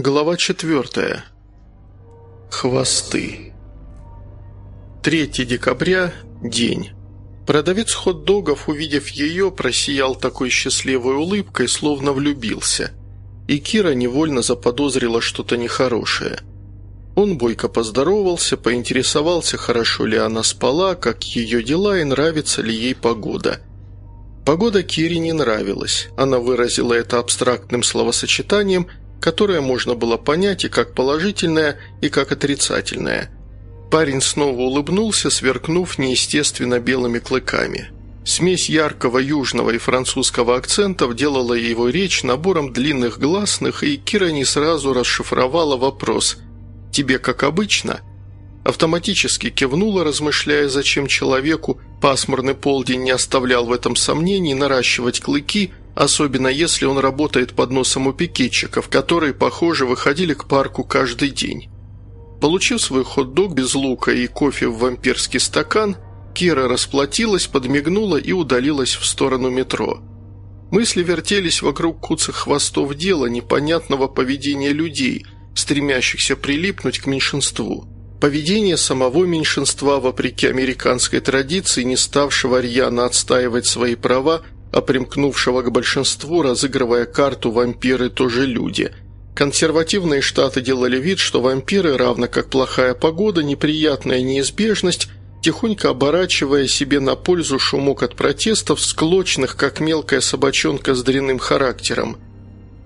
Глава четвертая. Хвосты. 3 декабря. День. Продавец хот-догов, увидев ее, просиял такой счастливой улыбкой, словно влюбился. И Кира невольно заподозрила что-то нехорошее. Он бойко поздоровался, поинтересовался, хорошо ли она спала, как ее дела и нравится ли ей погода. Погода Кире не нравилась. Она выразила это абстрактным словосочетанием – которое можно было понять и как положительное, и как отрицательное. Парень снова улыбнулся, сверкнув неестественно белыми клыками. Смесь яркого южного и французского акцентов делала его речь набором длинных гласных, и Кира не сразу расшифровала вопрос «Тебе как обычно?» Автоматически кивнула, размышляя, зачем человеку пасмурный полдень не оставлял в этом сомнений наращивать клыки – особенно если он работает под носом у пикетчиков, которые, похоже, выходили к парку каждый день. Получив свой хот-дог без лука и кофе в вампирский стакан, Кира расплатилась, подмигнула и удалилась в сторону метро. Мысли вертелись вокруг куцых хвостов дела непонятного поведения людей, стремящихся прилипнуть к меньшинству. Поведение самого меньшинства, вопреки американской традиции, не ставшего рьяно отстаивать свои права, а примкнувшего к большинству, разыгрывая карту «Вампиры тоже люди». Консервативные штаты делали вид, что вампиры, равно как плохая погода, неприятная неизбежность, тихонько оборачивая себе на пользу шумок от протестов, склочных, как мелкая собачонка с дрянным характером.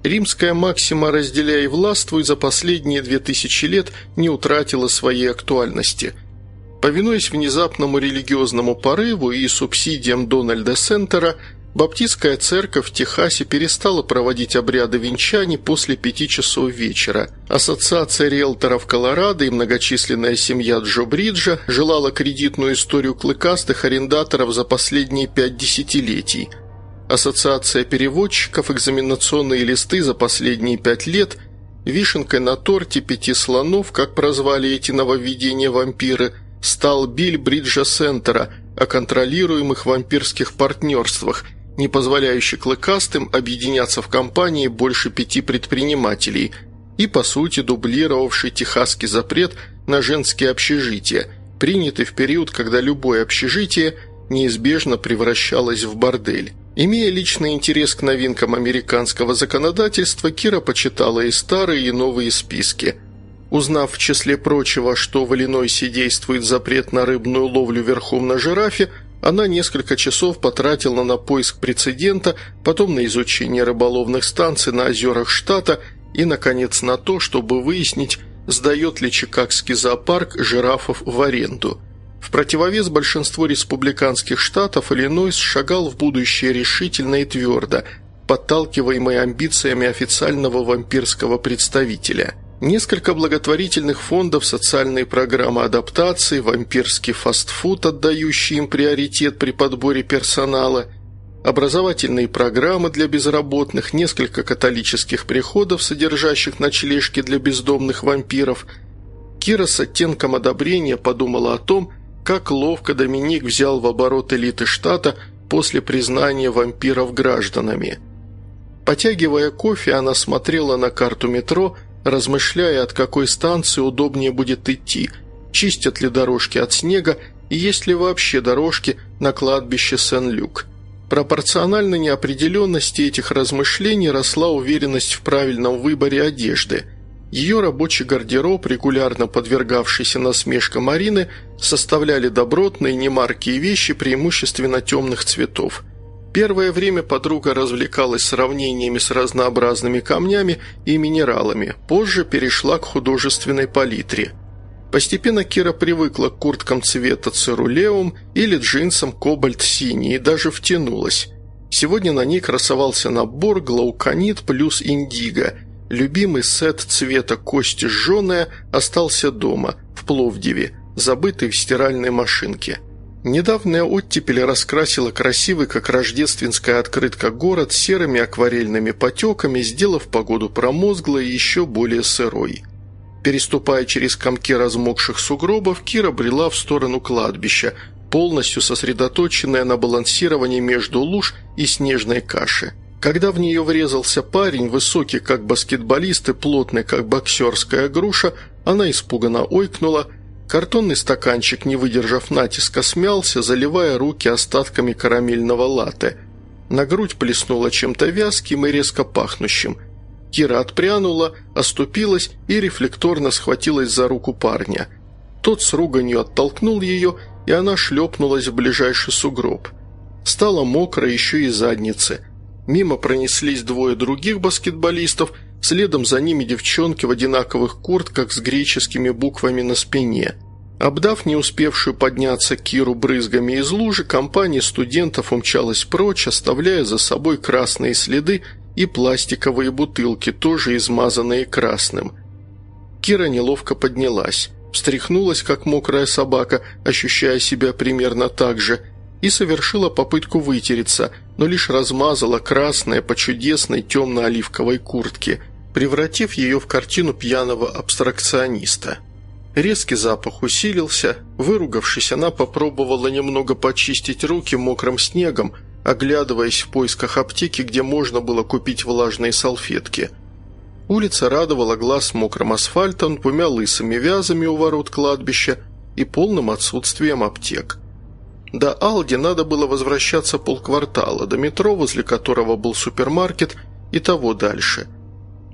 Римская максима «разделяй властвуй» за последние две тысячи лет не утратила своей актуальности. Повинуясь внезапному религиозному порыву и субсидиям Дональда Сентера – Баптистская церковь в Техасе перестала проводить обряды венчаний после пяти часов вечера. Ассоциация риэлторов Колорадо и многочисленная семья Джо Бриджа желала кредитную историю клыкастых арендаторов за последние пять десятилетий. Ассоциация переводчиков экзаменационные листы за последние пять лет – вишенкой на торте пяти слонов, как прозвали эти нововведения вампиры, стал Биль Бриджа Сентера о контролируемых вампирских партнерствах – не позволяющий клыкастым объединяться в компании больше пяти предпринимателей и, по сути, дублировавший техасский запрет на женские общежития, принятый в период, когда любое общежитие неизбежно превращалось в бордель. Имея личный интерес к новинкам американского законодательства, Кира почитала и старые, и новые списки. Узнав в числе прочего, что в Иллинойсе действует запрет на рыбную ловлю верхом на жирафе, она несколько часов потратила на поиск прецедента, потом на изучение рыболовных станций на озерах штата и, наконец, на то, чтобы выяснить, сдает ли Чикагский зоопарк жирафов в аренду. В противовес большинству республиканских штатов Иллинойс шагал в будущее решительно и твердо, подталкиваемый амбициями официального вампирского представителя – Несколько благотворительных фондов, социальные программы адаптации, вампирский фастфуд, отдающий им приоритет при подборе персонала, образовательные программы для безработных, несколько католических приходов, содержащих ночлежки для бездомных вампиров. Кира с оттенком одобрения подумала о том, как ловко Доминик взял в оборот элиты штата после признания вампиров гражданами. Потягивая кофе, она смотрела на карту метро – размышляя, от какой станции удобнее будет идти, чистят ли дорожки от снега и есть ли вообще дорожки на кладбище Сен-Люк. Пропорционально неопределенности этих размышлений росла уверенность в правильном выборе одежды. Ее рабочий гардероб, регулярно подвергавшийся насмешкам Марины, составляли добротные немаркие вещи преимущественно темных цветов – Первое время подруга развлекалась сравнениями с разнообразными камнями и минералами, позже перешла к художественной палитре. Постепенно Кира привыкла к курткам цвета цирулеум или джинсам кобальт-синий и даже втянулась. Сегодня на ней красовался набор глауконит плюс индиго. Любимый сет цвета кости жженая остался дома, в Пловдиве, забытый в стиральной машинке. Недавняя оттепель раскрасила красивый, как рождественская открытка, город серыми акварельными потеками, сделав погоду промозглой и еще более сырой. Переступая через комки размокших сугробов, Кира брела в сторону кладбища, полностью сосредоточенная на балансировании между луж и снежной каши. Когда в нее врезался парень, высокий как баскетболист и плотный как боксерская груша, она испуганно ойкнула. Картонный стаканчик, не выдержав натиска, смялся, заливая руки остатками карамельного латте. На грудь плеснуло чем-то вязким и резко пахнущим. Кира отпрянула, оступилась и рефлекторно схватилась за руку парня. Тот с руганью оттолкнул ее, и она шлепнулась в ближайший сугроб. Стало мокро еще и задницы – Мимо пронеслись двое других баскетболистов, следом за ними девчонки в одинаковых куртках с греческими буквами на спине. Обдав не успевшую подняться Киру брызгами из лужи, компания студентов умчалась прочь, оставляя за собой красные следы и пластиковые бутылки, тоже измазанные красным. Кира неловко поднялась, встряхнулась, как мокрая собака, ощущая себя примерно так же – и совершила попытку вытереться, но лишь размазала красное по чудесной темно-оливковой куртке, превратив ее в картину пьяного абстракциониста. Резкий запах усилился. Выругавшись, она попробовала немного почистить руки мокрым снегом, оглядываясь в поисках аптеки, где можно было купить влажные салфетки. Улица радовала глаз мокрым асфальтом, двумя лысыми вязами у ворот кладбища и полным отсутствием аптек. До Алди надо было возвращаться полквартала, до метро, возле которого был супермаркет, и того дальше.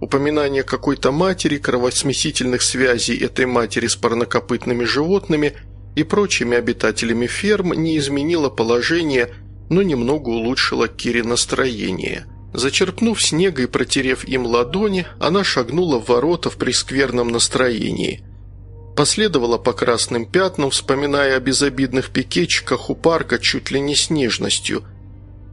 Упоминание какой-то матери, кровосмесительных связей этой матери с парнокопытными животными и прочими обитателями ферм не изменило положение, но немного улучшило Кире настроение. Зачерпнув снега и протерев им ладони, она шагнула в ворота в прескверном настроении – Последовала по красным пятнам, вспоминая о безобидных пикетчиках у парка чуть ли не с нежностью.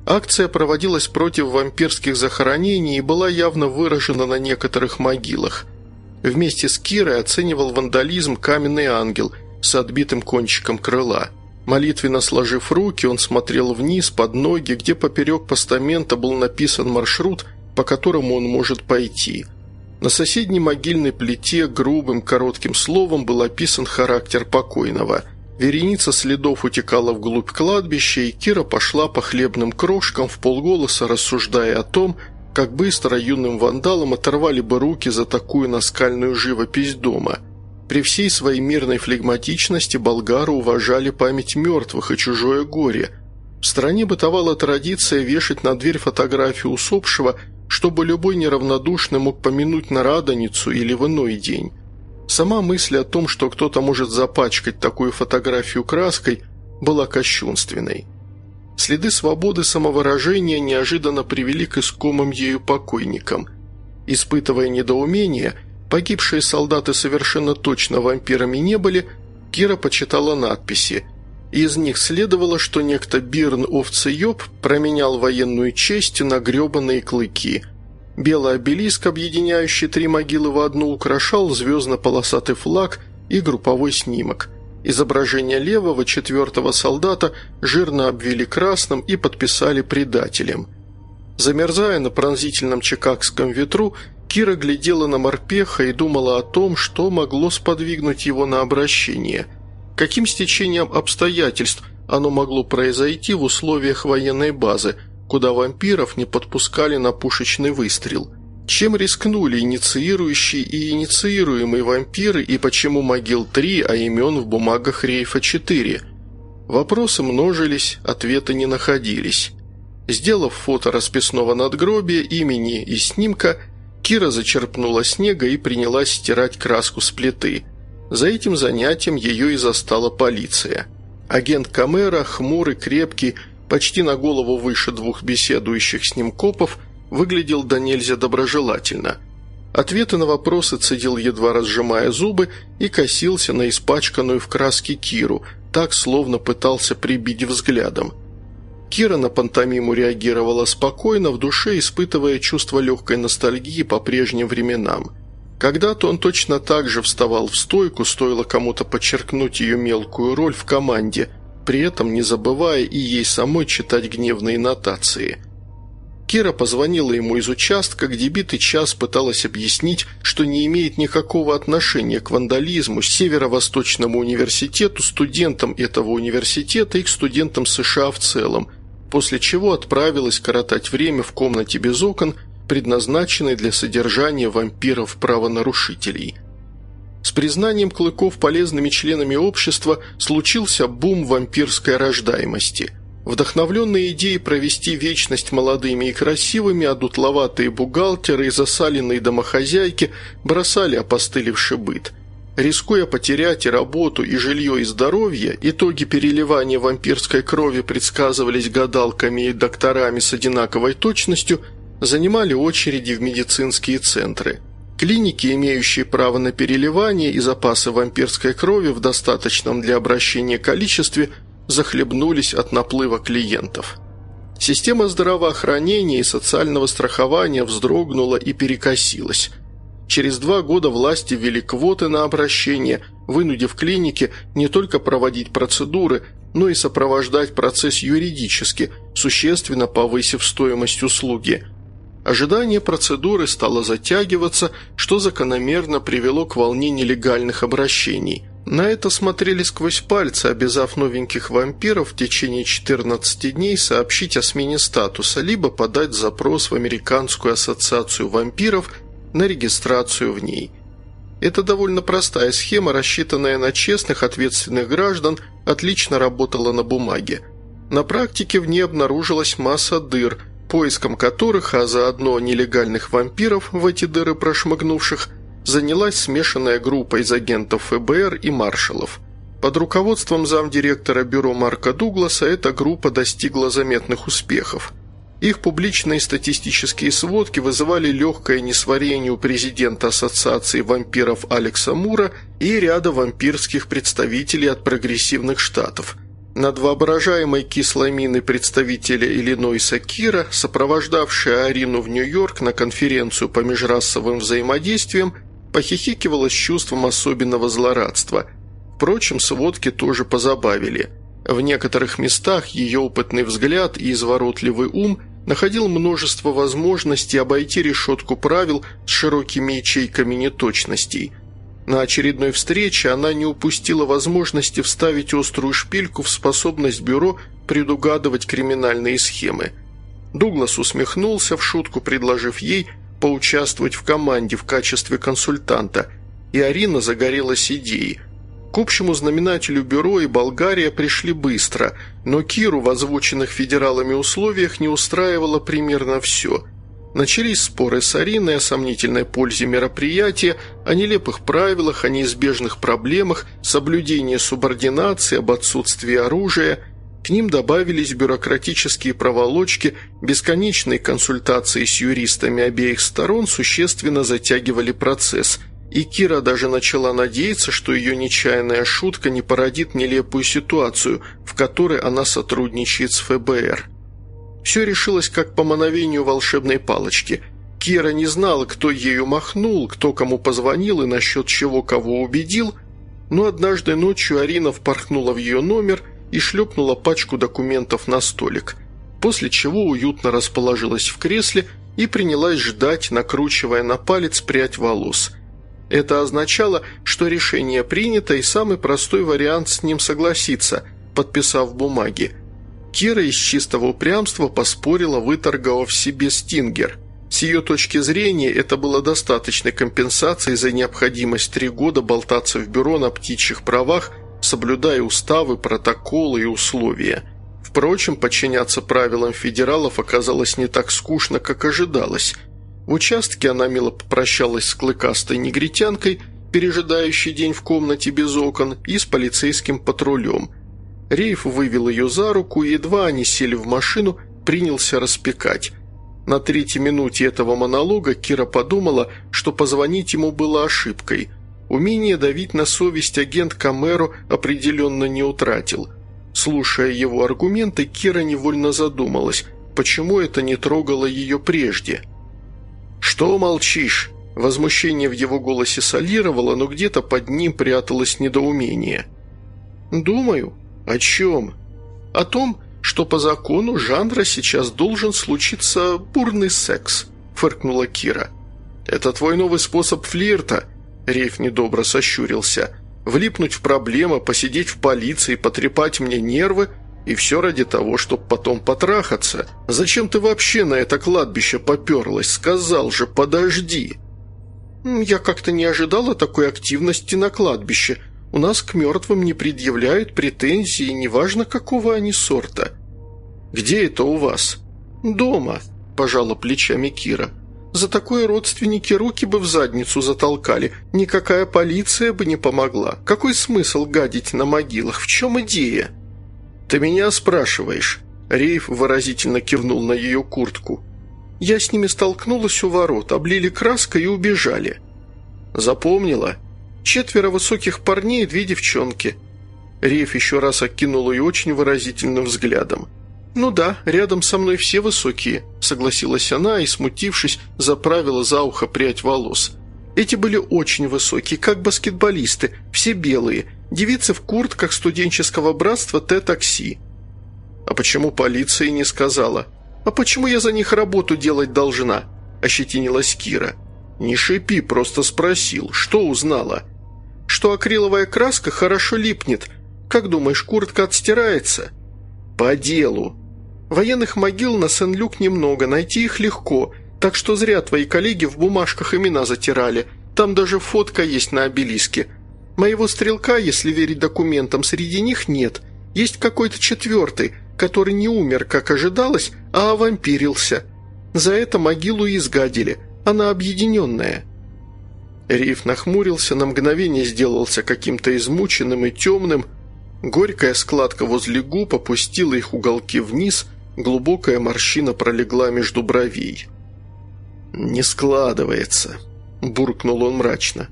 Акция проводилась против вампирских захоронений и была явно выражена на некоторых могилах. Вместе с Кирой оценивал вандализм каменный ангел с отбитым кончиком крыла. Молитвенно сложив руки, он смотрел вниз, под ноги, где поперек постамента был написан маршрут, по которому он может пойти – на соседней могильной плите грубым коротким словом был описан характер покойного. Вереница следов утекала вглубь кладбища, и Кира пошла по хлебным крошкам в полголоса, рассуждая о том, как быстро юным вандалам оторвали бы руки за такую наскальную живопись дома. При всей своей мирной флегматичности болгары уважали память мертвых и чужое горе. В стране бытовала традиция вешать на дверь фотографию усопшего – чтобы любой неравнодушный мог помянуть на Радоницу или в иной день. Сама мысль о том, что кто-то может запачкать такую фотографию краской, была кощунственной. Следы свободы самовыражения неожиданно привели к искомым ею покойникам. Испытывая недоумение, погибшие солдаты совершенно точно вампирами не были, Кира почитала надписи – из них следовало, что некто Бирн Овцеёб променял военную честь на гребаные клыки. Белый обелиск, объединяющий три могилы в одну, украшал звездно-полосатый флаг и групповой снимок. Изображение левого четвертого солдата жирно обвели красным и подписали предателем. Замерзая на пронзительном чикагском ветру, Кира глядела на морпеха и думала о том, что могло сподвигнуть его на обращение – Каким стечением обстоятельств оно могло произойти в условиях военной базы, куда вампиров не подпускали на пушечный выстрел? Чем рискнули инициирующие и инициируемые вампиры и почему могил 3, а имен в бумагах рейфа 4? Вопросы множились, ответы не находились. Сделав фото расписного надгробия, имени и снимка, Кира зачерпнула снега и принялась стирать краску с плиты – за этим занятием ее и застала полиция. Агент Камера, хмурый, крепкий, почти на голову выше двух беседующих с ним копов, выглядел до нельзя доброжелательно. Ответы на вопросы цедил, едва разжимая зубы, и косился на испачканную в краске Киру, так, словно пытался прибить взглядом. Кира на пантомиму реагировала спокойно, в душе испытывая чувство легкой ностальгии по прежним временам – когда-то он точно так же вставал в стойку, стоило кому-то подчеркнуть ее мелкую роль в команде, при этом не забывая и ей самой читать гневные нотации. Кира позвонила ему из участка, где битый час пыталась объяснить, что не имеет никакого отношения к вандализму, Северо-Восточному университету, студентам этого университета и к студентам США в целом, после чего отправилась коротать время в комнате без окон, предназначенной для содержания вампиров-правонарушителей. С признанием клыков полезными членами общества случился бум вампирской рождаемости – Вдохновленные идеей провести вечность молодыми и красивыми, одутловатые бухгалтеры и засаленные домохозяйки бросали опостылевший быт. Рискуя потерять и работу, и жилье, и здоровье, итоги переливания вампирской крови предсказывались гадалками и докторами с одинаковой точностью, занимали очереди в медицинские центры. Клиники, имеющие право на переливание и запасы вампирской крови в достаточном для обращения количестве – захлебнулись от наплыва клиентов. Система здравоохранения и социального страхования вздрогнула и перекосилась. Через два года власти ввели квоты на обращение, вынудив клиники не только проводить процедуры, но и сопровождать процесс юридически, существенно повысив стоимость услуги. Ожидание процедуры стало затягиваться, что закономерно привело к волне нелегальных обращений – на это смотрели сквозь пальцы, обязав новеньких вампиров в течение 14 дней сообщить о смене статуса, либо подать запрос в Американскую ассоциацию вампиров на регистрацию в ней. Это довольно простая схема, рассчитанная на честных, ответственных граждан, отлично работала на бумаге. На практике в ней обнаружилась масса дыр, поиском которых, а заодно нелегальных вампиров в эти дыры прошмыгнувших – занялась смешанная группа из агентов ФБР и маршалов. Под руководством замдиректора бюро Марка Дугласа эта группа достигла заметных успехов. Их публичные статистические сводки вызывали легкое несварение у президента Ассоциации вампиров Алекса Мура и ряда вампирских представителей от прогрессивных штатов. Над воображаемой кислой миной представителя Иллинойса Кира, сопровождавшая Арину в Нью-Йорк на конференцию по межрасовым взаимодействиям, похихикивала с чувством особенного злорадства. Впрочем, сводки тоже позабавили. В некоторых местах ее опытный взгляд и изворотливый ум находил множество возможностей обойти решетку правил с широкими ячейками неточностей. На очередной встрече она не упустила возможности вставить острую шпильку в способность бюро предугадывать криминальные схемы. Дуглас усмехнулся в шутку, предложив ей – поучаствовать в команде в качестве консультанта, и Арина загорелась идеей. К общему знаменателю бюро и Болгария пришли быстро, но Киру в озвученных федералами условиях не устраивало примерно все. Начались споры с Ариной о сомнительной пользе мероприятия, о нелепых правилах, о неизбежных проблемах, соблюдении субординации, об отсутствии оружия – к ним добавились бюрократические проволочки, бесконечные консультации с юристами обеих сторон существенно затягивали процесс, и Кира даже начала надеяться, что ее нечаянная шутка не породит нелепую ситуацию, в которой она сотрудничает с ФБР. Все решилось как по мановению волшебной палочки. Кира не знала, кто ею махнул, кто кому позвонил и насчет чего кого убедил, но однажды ночью Арина впорхнула в ее номер – и шлепнула пачку документов на столик, после чего уютно расположилась в кресле и принялась ждать, накручивая на палец прядь волос. Это означало, что решение принято и самый простой вариант с ним согласиться, подписав бумаги. Кира из чистого упрямства поспорила, выторговав себе стингер – с ее точки зрения, это было достаточной компенсацией за необходимость три года болтаться в бюро на птичьих правах соблюдая уставы, протоколы и условия. Впрочем, подчиняться правилам федералов оказалось не так скучно, как ожидалось. В участке она мило попрощалась с клыкастой негритянкой, пережидающей день в комнате без окон, и с полицейским патрулем. Рейф вывел ее за руку, и едва они сели в машину, принялся распекать. На третьей минуте этого монолога Кира подумала, что позвонить ему было ошибкой – Умение давить на совесть агент Камеро определенно не утратил. Слушая его аргументы, Кира невольно задумалась, почему это не трогало ее прежде. «Что молчишь?» Возмущение в его голосе солировало, но где-то под ним пряталось недоумение. «Думаю. О чем?» «О том, что по закону жанра сейчас должен случиться бурный секс», – фыркнула Кира. «Это твой новый способ флирта», Рейф недобро сощурился. «Влипнуть в проблемы, посидеть в полиции, потрепать мне нервы? И все ради того, чтобы потом потрахаться. Зачем ты вообще на это кладбище поперлась? Сказал же, подожди!» «Я как-то не ожидала такой активности на кладбище. У нас к мертвым не предъявляют претензий, неважно какого они сорта». «Где это у вас?» «Дома», – пожала плечами Кира. «За такое родственники руки бы в задницу затолкали. Никакая полиция бы не помогла. Какой смысл гадить на могилах? В чем идея?» «Ты меня спрашиваешь?» Рейв выразительно кивнул на ее куртку. «Я с ними столкнулась у ворот, облили краской и убежали». «Запомнила?» «Четверо высоких парней и две девчонки». Рейв еще раз окинул ее очень выразительным взглядом. «Ну да, рядом со мной все высокие», – согласилась она и, смутившись, заправила за ухо прядь волос. «Эти были очень высокие, как баскетболисты, все белые, девицы в куртках студенческого братства Т-такси». «А почему полиция не сказала?» «А почему я за них работу делать должна?» – ощетинилась Кира. «Не шипи, просто спросил. Что узнала?» «Что акриловая краска хорошо липнет. Как думаешь, куртка отстирается?» «По делу», Военных могил на Сен-Люк немного, найти их легко, так что зря твои коллеги в бумажках имена затирали. Там даже фотка есть на обелиске. Моего стрелка, если верить документам, среди них нет. Есть какой-то четвертый, который не умер, как ожидалось, а овампирился. За это могилу изгадили. Она объединенная». Риф нахмурился, на мгновение сделался каким-то измученным и темным. Горькая складка возле губ опустила их уголки вниз – Глубокая морщина пролегла между бровей. «Не складывается», – буркнул он мрачно.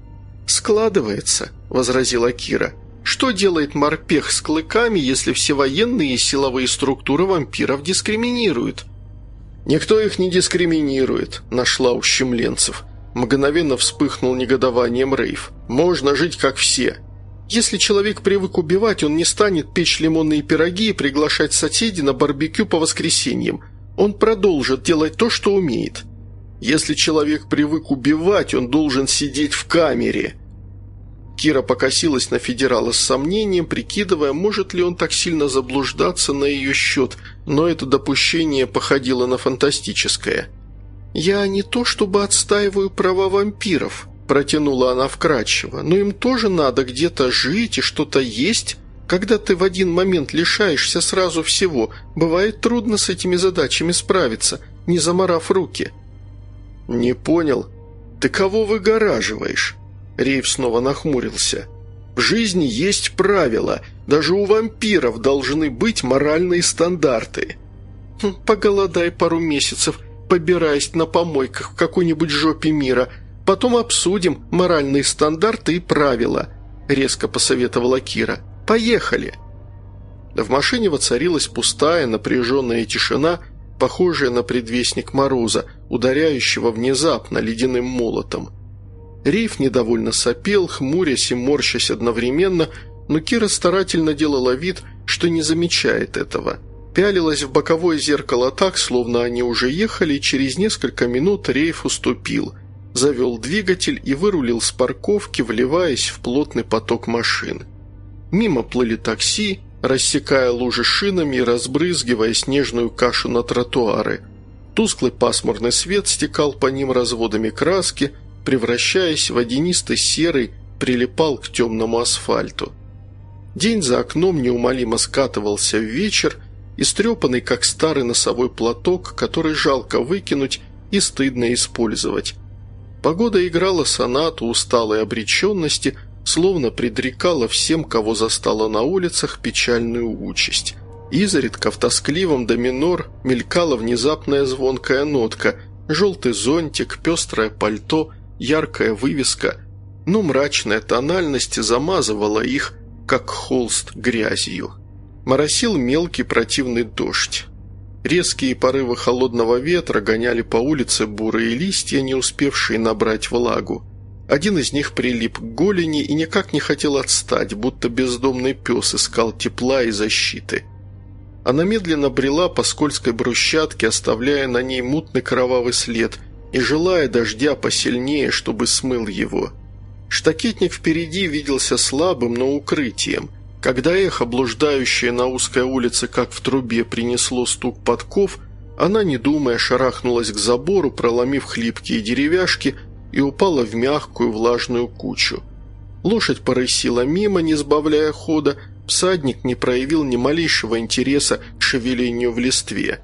«Складывается», – возразила Кира. «Что делает морпех с клыками, если все военные и силовые структуры вампиров дискриминируют?» «Никто их не дискриминирует», – нашла ущемленцев. Мгновенно вспыхнул негодованием Рейв. «Можно жить как все. Если человек привык убивать, он не станет печь лимонные пироги и приглашать соседей на барбекю по воскресеньям. Он продолжит делать то, что умеет. Если человек привык убивать, он должен сидеть в камере». Кира покосилась на федерала с сомнением, прикидывая, может ли он так сильно заблуждаться на ее счет, но это допущение походило на фантастическое. «Я не то чтобы отстаиваю права вампиров», Протянула она вкрадчиво. «Но им тоже надо где-то жить и что-то есть. Когда ты в один момент лишаешься сразу всего, бывает трудно с этими задачами справиться, не заморав руки». «Не понял. Ты кого выгораживаешь?» Рейв снова нахмурился. «В жизни есть правила. Даже у вампиров должны быть моральные стандарты». «Хм, «Поголодай пару месяцев, побираясь на помойках в какой-нибудь жопе мира», Потом обсудим моральные стандарты и правила», – резко посоветовала Кира. «Поехали!» В машине воцарилась пустая, напряженная тишина, похожая на предвестник мороза, ударяющего внезапно ледяным молотом. Рейф недовольно сопел, хмурясь и морщась одновременно, но Кира старательно делала вид, что не замечает этого. Пялилась в боковое зеркало так, словно они уже ехали, через несколько минут Рейф уступил – завел двигатель и вырулил с парковки, вливаясь в плотный поток машин. Мимо плыли такси, рассекая лужи шинами и разбрызгивая снежную кашу на тротуары. Тусклый пасмурный свет стекал по ним разводами краски, превращаясь в водянистый серый, прилипал к темному асфальту. День за окном неумолимо скатывался в вечер, истрепанный, как старый носовой платок, который жалко выкинуть и стыдно использовать. Погода играла сонату усталой обреченности, словно предрекала всем, кого застала на улицах, печальную участь. Изредка в тоскливом до минор мелькала внезапная звонкая нотка, желтый зонтик, пестрое пальто, яркая вывеска, но мрачная тональность замазывала их, как холст грязью. Моросил мелкий противный дождь. Резкие порывы холодного ветра гоняли по улице бурые листья, не успевшие набрать влагу. Один из них прилип к голени и никак не хотел отстать, будто бездомный пес искал тепла и защиты. Она медленно брела по скользкой брусчатке, оставляя на ней мутный кровавый след и желая дождя посильнее, чтобы смыл его. Штакетник впереди виделся слабым, но укрытием – Когда эхо, блуждающее на узкой улице, как в трубе, принесло стук подков, она, не думая, шарахнулась к забору, проломив хлипкие деревяшки, и упала в мягкую влажную кучу. Лошадь порысила мимо, не сбавляя хода, всадник не проявил ни малейшего интереса к шевелению в листве.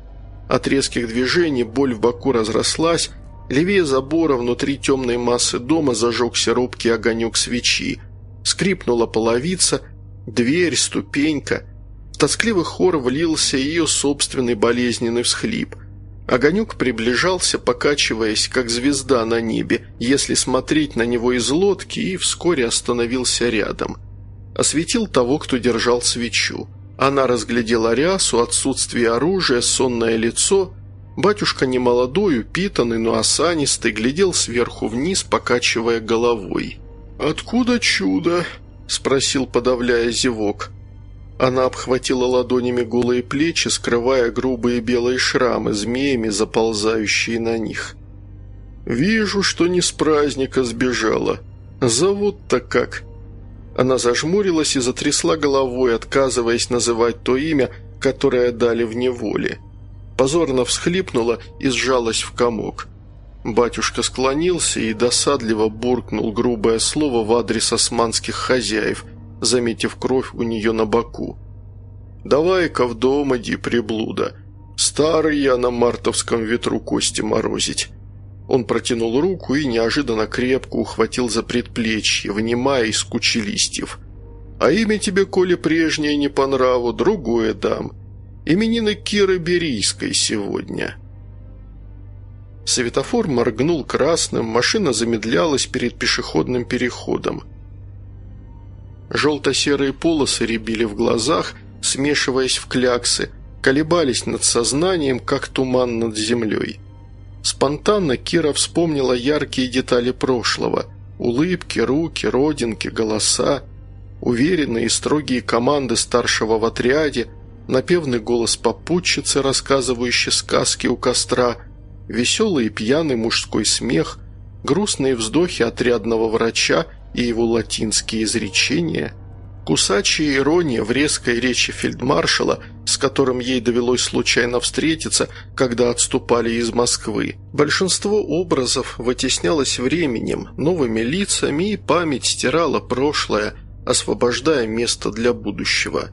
От резких движений боль в боку разрослась, левее забора внутри темной массы дома зажегся робкий огонек свечи. Скрипнула половица, дверь, ступенька. В тоскливый хор влился ее собственный болезненный всхлип. Огонек приближался, покачиваясь, как звезда на небе, если смотреть на него из лодки, и вскоре остановился рядом. Осветил того, кто держал свечу. Она разглядела рясу, отсутствие оружия, сонное лицо. Батюшка немолодой, упитанный, но осанистый, глядел сверху вниз, покачивая головой. «Откуда чудо?» – спросил, подавляя зевок. Она обхватила ладонями голые плечи, скрывая грубые белые шрамы, змеями заползающие на них. «Вижу, что не с праздника сбежала. Зовут-то как?» Она зажмурилась и затрясла головой, отказываясь называть то имя, которое дали в неволе. Позорно всхлипнула и сжалась в комок. Батюшка склонился и досадливо буркнул грубое слово в адрес османских хозяев – заметив кровь у нее на боку. «Давай-ка в дом иди, приблуда. Старый я на мартовском ветру кости морозить». Он протянул руку и неожиданно крепко ухватил за предплечье, вынимая из кучи листьев. «А имя тебе, коли прежнее не по нраву, другое дам. Именины Киры Берийской сегодня». Светофор моргнул красным, машина замедлялась перед пешеходным переходом. Желто-серые полосы рябили в глазах, смешиваясь в кляксы, колебались над сознанием, как туман над землей. Спонтанно Кира вспомнила яркие детали прошлого – улыбки, руки, родинки, голоса, уверенные и строгие команды старшего в отряде, напевный голос попутчицы, рассказывающей сказки у костра, веселый и пьяный мужской смех, грустные вздохи отрядного врача – и его латинские изречения, кусачая ирония в резкой речи фельдмаршала, с которым ей довелось случайно встретиться, когда отступали из Москвы. Большинство образов вытеснялось временем, новыми лицами, и память стирала прошлое, освобождая место для будущего.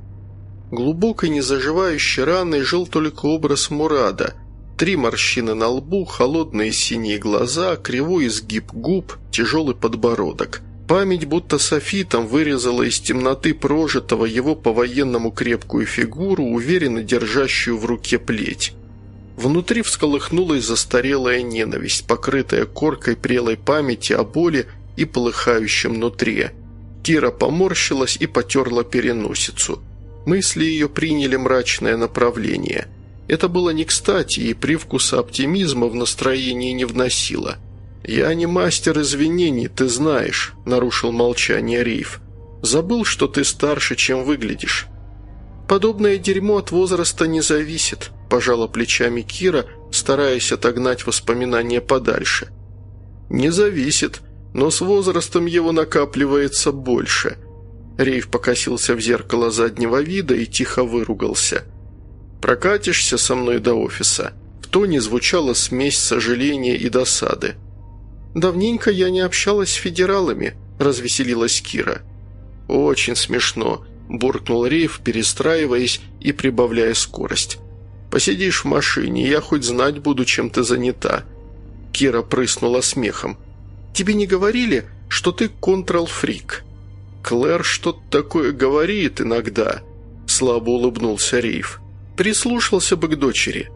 Глубокой незаживающей раной жил только образ Мурада – Три морщины на лбу, холодные синие глаза, кривой изгиб губ, тяжелый подбородок. Память будто софитом вырезала из темноты прожитого его по-военному крепкую фигуру, уверенно держащую в руке плеть. Внутри всколыхнулась застарелая ненависть, покрытая коркой прелой памяти о боли и полыхающем нутре. Кира поморщилась и потерла переносицу. Мысли ее приняли мрачное направление. Это было не кстати, и привкуса оптимизма в настроении не вносило – «Я не мастер извинений, ты знаешь», – нарушил молчание Рейф. «Забыл, что ты старше, чем выглядишь». «Подобное дерьмо от возраста не зависит», – пожала плечами Кира, стараясь отогнать воспоминания подальше. «Не зависит, но с возрастом его накапливается больше». Рейв покосился в зеркало заднего вида и тихо выругался. «Прокатишься со мной до офиса?» В тоне звучала смесь сожаления и досады. «Давненько я не общалась с федералами», – развеселилась Кира. «Очень смешно», – буркнул Рейв, перестраиваясь и прибавляя скорость. «Посидишь в машине, я хоть знать буду, чем ты занята». Кира прыснула смехом. «Тебе не говорили, что ты контрол-фрик?» «Клэр что-то такое говорит иногда», – слабо улыбнулся Рейв. «Прислушался бы к дочери».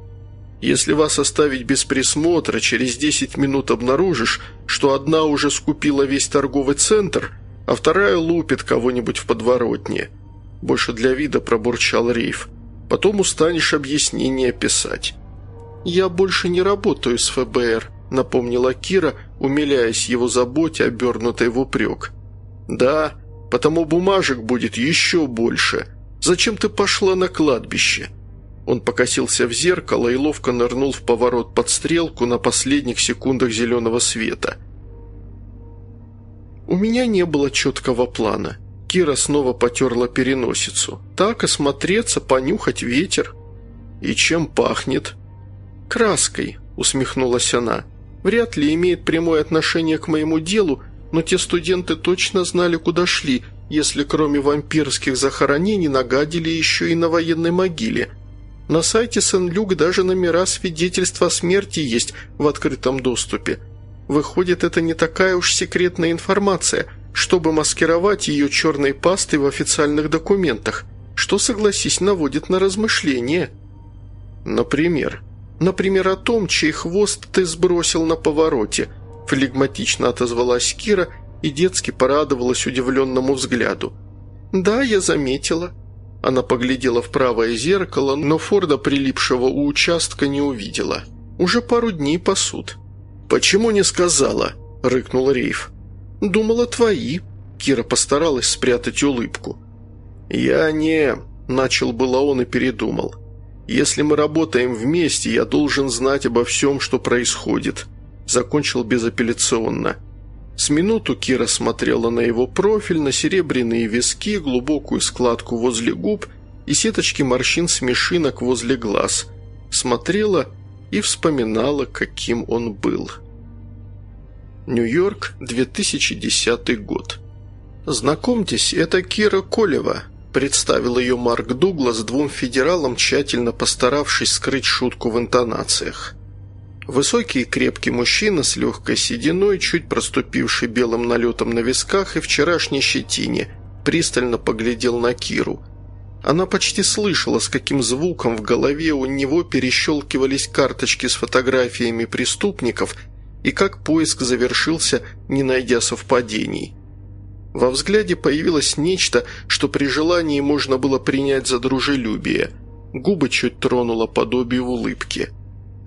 Если вас оставить без присмотра, через 10 минут обнаружишь, что одна уже скупила весь торговый центр, а вторая лупит кого-нибудь в подворотне. Больше для вида пробурчал Рейф. Потом устанешь объяснение писать. «Я больше не работаю с ФБР», — напомнила Кира, умиляясь его заботе, обернутой в упрек. «Да, потому бумажек будет еще больше. Зачем ты пошла на кладбище?» Он покосился в зеркало и ловко нырнул в поворот под стрелку на последних секундах зеленого света. «У меня не было четкого плана», – Кира снова потерла переносицу. «Так, осмотреться, понюхать ветер». «И чем пахнет?» «Краской», – усмехнулась она. «Вряд ли имеет прямое отношение к моему делу, но те студенты точно знали, куда шли, если кроме вампирских захоронений нагадили еще и на военной могиле. На сайте Сен-Люк даже номера свидетельства о смерти есть в открытом доступе. Выходит, это не такая уж секретная информация – чтобы маскировать ее черной пастой в официальных документах, что, согласись, наводит на размышления. Например? Например, о том, чей хвост ты сбросил на повороте, флегматично отозвалась Кира и детски порадовалась удивленному взгляду. «Да, я заметила». Она поглядела в правое зеркало, но Форда, прилипшего у участка, не увидела. «Уже пару дней пасут». «Почему не сказала?» – рыкнул Рейф. «Думала, твои». Кира постаралась спрятать улыбку. «Я не...» – начал было он и передумал. «Если мы работаем вместе, я должен знать обо всем, что происходит», – закончил безапелляционно. С минуту Кира смотрела на его профиль, на серебряные виски, глубокую складку возле губ и сеточки морщин смешинок возле глаз. Смотрела и вспоминала, каким он был. Нью-Йорк, 2010 год. «Знакомьтесь, это Кира Колева», – представил ее Марк Дуглас двум федералам, тщательно постаравшись скрыть шутку в интонациях. Высокий и крепкий мужчина с легкой сединой, чуть проступивший белым налетом на висках и вчерашней щетине, пристально поглядел на Киру. Она почти слышала, с каким звуком в голове у него перещелкивались карточки с фотографиями преступников – и как поиск завершился, не найдя совпадений. Во взгляде появилось нечто, что при желании можно было принять за дружелюбие. Губы чуть тронуло подобие улыбки.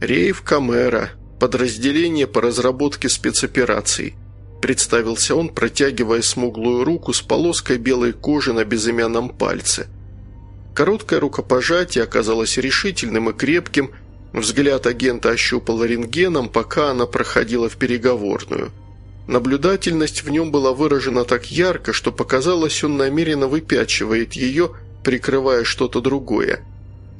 «Рейв Камера. Подразделение по разработке спецопераций», представился он, протягивая смуглую руку с полоской белой кожи на безымянном пальце. Короткое рукопожатие оказалось решительным и крепким – Взгляд агента ощупал рентгеном, пока она проходила в переговорную. Наблюдательность в нем была выражена так ярко, что показалось, он намеренно выпячивает ее, прикрывая что-то другое.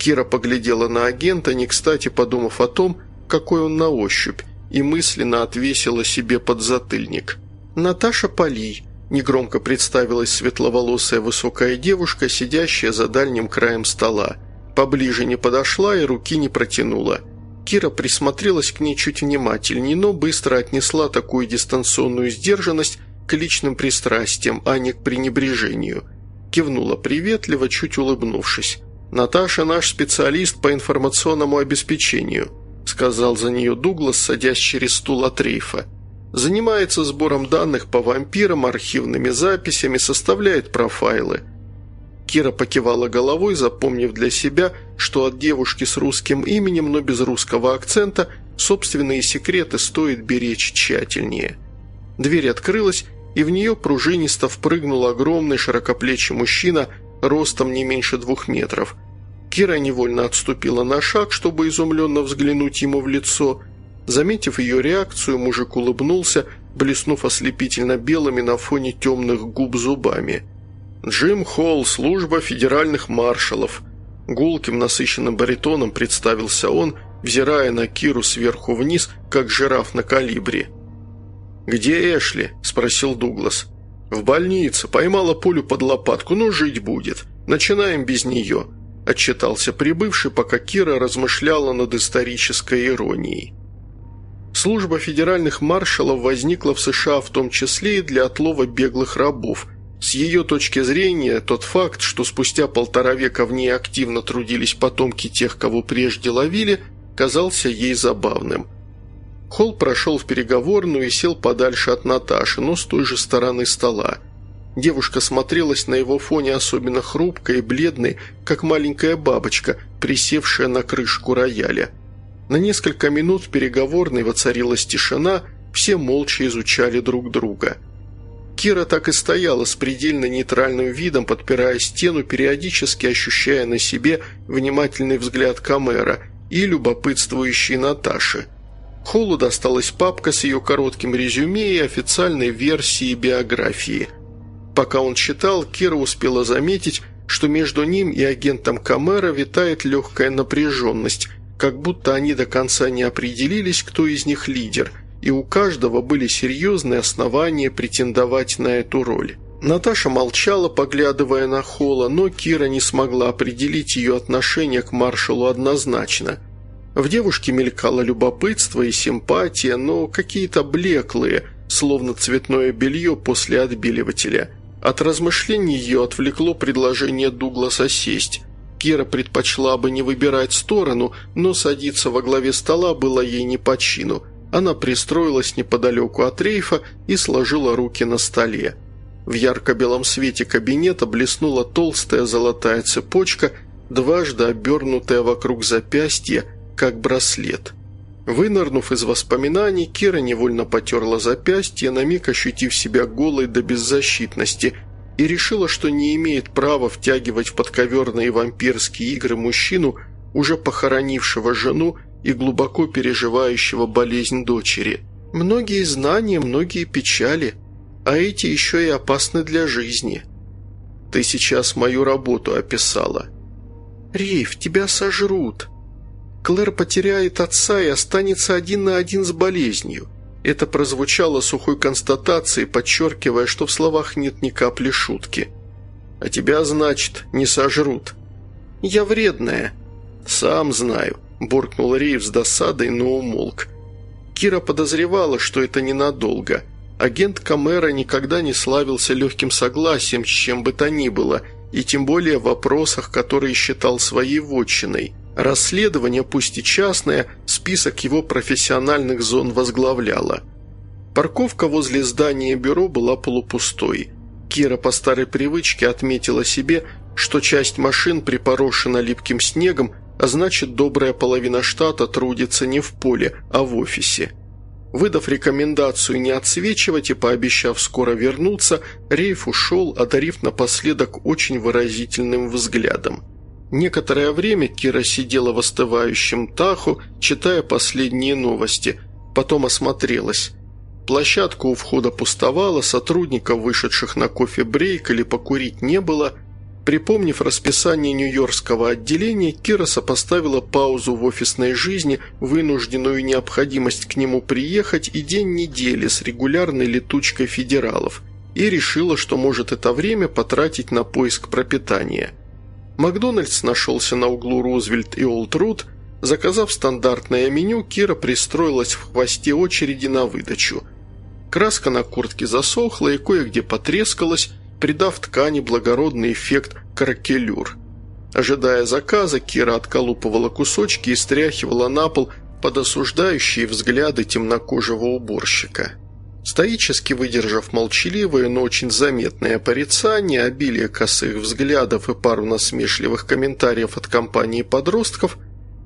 Кира поглядела на агента, не кстати подумав о том, какой он на ощупь, и мысленно отвесила себе подзатыльник. «Наташа Полий», – негромко представилась светловолосая высокая девушка, сидящая за дальним краем стола – Поближе не подошла и руки не протянула. Кира присмотрелась к ней чуть внимательнее, но быстро отнесла такую дистанционную сдержанность к личным пристрастиям, а не к пренебрежению. Кивнула приветливо, чуть улыбнувшись. «Наташа наш специалист по информационному обеспечению», сказал за нее Дуглас, садясь через стул от рейфа. «Занимается сбором данных по вампирам, архивными записями, составляет профайлы». Кира покивала головой, запомнив для себя, что от девушки с русским именем, но без русского акцента, собственные секреты стоит беречь тщательнее. Дверь открылась, и в нее пружинисто впрыгнул огромный широкоплечий мужчина ростом не меньше двух метров. Кира невольно отступила на шаг, чтобы изумленно взглянуть ему в лицо. Заметив ее реакцию, мужик улыбнулся, блеснув ослепительно белыми на фоне темных губ зубами – «Джим Холл, служба федеральных маршалов». Гулким насыщенным баритоном представился он, взирая на Киру сверху вниз, как жираф на калибре. «Где Эшли?» – спросил Дуглас. «В больнице. Поймала пулю под лопатку, но жить будет. Начинаем без нее», – отчитался прибывший, пока Кира размышляла над исторической иронией. Служба федеральных маршалов возникла в США в том числе и для отлова беглых рабов, с ее точки зрения, тот факт, что спустя полтора века в ней активно трудились потомки тех, кого прежде ловили, казался ей забавным. Холл прошел в переговорную и сел подальше от Наташи, но с той же стороны стола. Девушка смотрелась на его фоне особенно хрупкой и бледной, как маленькая бабочка, присевшая на крышку рояля. На несколько минут в переговорной воцарилась тишина, все молча изучали друг друга – Кира так и стояла с предельно нейтральным видом, подпирая стену, периодически ощущая на себе внимательный взгляд Камера и любопытствующей Наташи. Холу досталась папка с ее коротким резюме и официальной версией биографии. Пока он читал, Кира успела заметить, что между ним и агентом Камера витает легкая напряженность, как будто они до конца не определились, кто из них лидер, и у каждого были серьезные основания претендовать на эту роль. Наташа молчала, поглядывая на Холла, но Кира не смогла определить ее отношение к маршалу однозначно. В девушке мелькало любопытство и симпатия, но какие-то блеклые, словно цветное белье после отбеливателя. От размышлений ее отвлекло предложение Дугласа сесть. Кира предпочла бы не выбирать сторону, но садиться во главе стола было ей не по чину. Она пристроилась неподалеку от рейфа и сложила руки на столе. В ярко-белом свете кабинета блеснула толстая золотая цепочка, дважды обернутая вокруг запястья, как браслет. Вынырнув из воспоминаний, Кира невольно потерла запястье, на миг ощутив себя голой до беззащитности, и решила, что не имеет права втягивать в подковерные вампирские игры мужчину, уже похоронившего жену и глубоко переживающего болезнь дочери. Многие знания, многие печали – а эти еще и опасны для жизни. Ты сейчас мою работу описала. Риф, тебя сожрут. Клэр потеряет отца и останется один на один с болезнью. Это прозвучало сухой констатацией, подчеркивая, что в словах нет ни капли шутки. «А тебя, значит, не сожрут». «Я вредная». «Сам знаю», – буркнул Рейв с досадой, но умолк. Кира подозревала, что это ненадолго – Агент Камера никогда не славился легким согласием с чем бы то ни было, и тем более в вопросах, которые считал своей вотчиной. Расследование, пусть и частное, список его профессиональных зон возглавляло. Парковка возле здания бюро была полупустой. Кира по старой привычке отметила себе, что часть машин припорошена липким снегом, а значит, добрая половина штата трудится не в поле, а в офисе. Выдав рекомендацию не отсвечивать и пообещав скоро вернуться, Рейф ушел, одарив напоследок очень выразительным взглядом. Некоторое время Кира сидела в остывающем таху, читая последние новости, потом осмотрелась. Площадка у входа пустовала, сотрудников, вышедших на кофе-брейк или покурить не было – Припомнив расписание Нью-Йоркского отделения, Кира сопоставила паузу в офисной жизни, вынужденную необходимость к нему приехать и день недели с регулярной летучкой федералов, и решила, что может это время потратить на поиск пропитания. Макдональдс нашелся на углу Рузвельт и Олд-Рут. Заказав стандартное меню, Кира пристроилась в хвосте очереди на выдачу. Краска на куртке засохла и кое-где потрескалась, придав ткани благородный эффект каракелюр. Ожидая заказа, Кира отколупывала кусочки и стряхивала на пол под осуждающие взгляды темнокожего уборщика. Стоически выдержав молчаливое, но очень заметное порицание, обилие косых взглядов и пару насмешливых комментариев от компании подростков,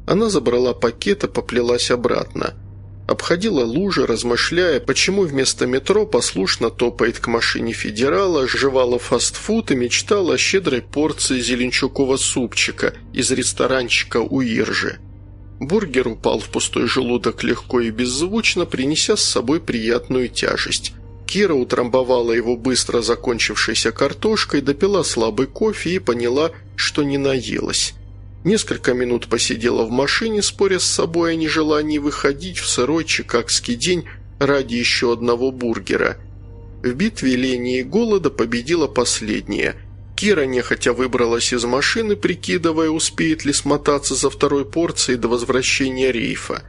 она забрала пакет и поплелась обратно – Обходила лужи, размышляя, почему вместо метро послушно топает к машине федерала, жевала фастфуд и мечтала о щедрой порции зеленчукового супчика из ресторанчика у Иржи. Бургер упал в пустой желудок легко и беззвучно, принеся с собой приятную тяжесть. Кира утрамбовала его быстро закончившейся картошкой, допила слабый кофе и поняла, что не наелась. Несколько минут посидела в машине, споря с собой о нежелании выходить в сырой чикагский день ради еще одного бургера. В битве лени и голода победила последняя. Кира нехотя выбралась из машины, прикидывая, успеет ли смотаться за второй порцией до возвращения рейфа.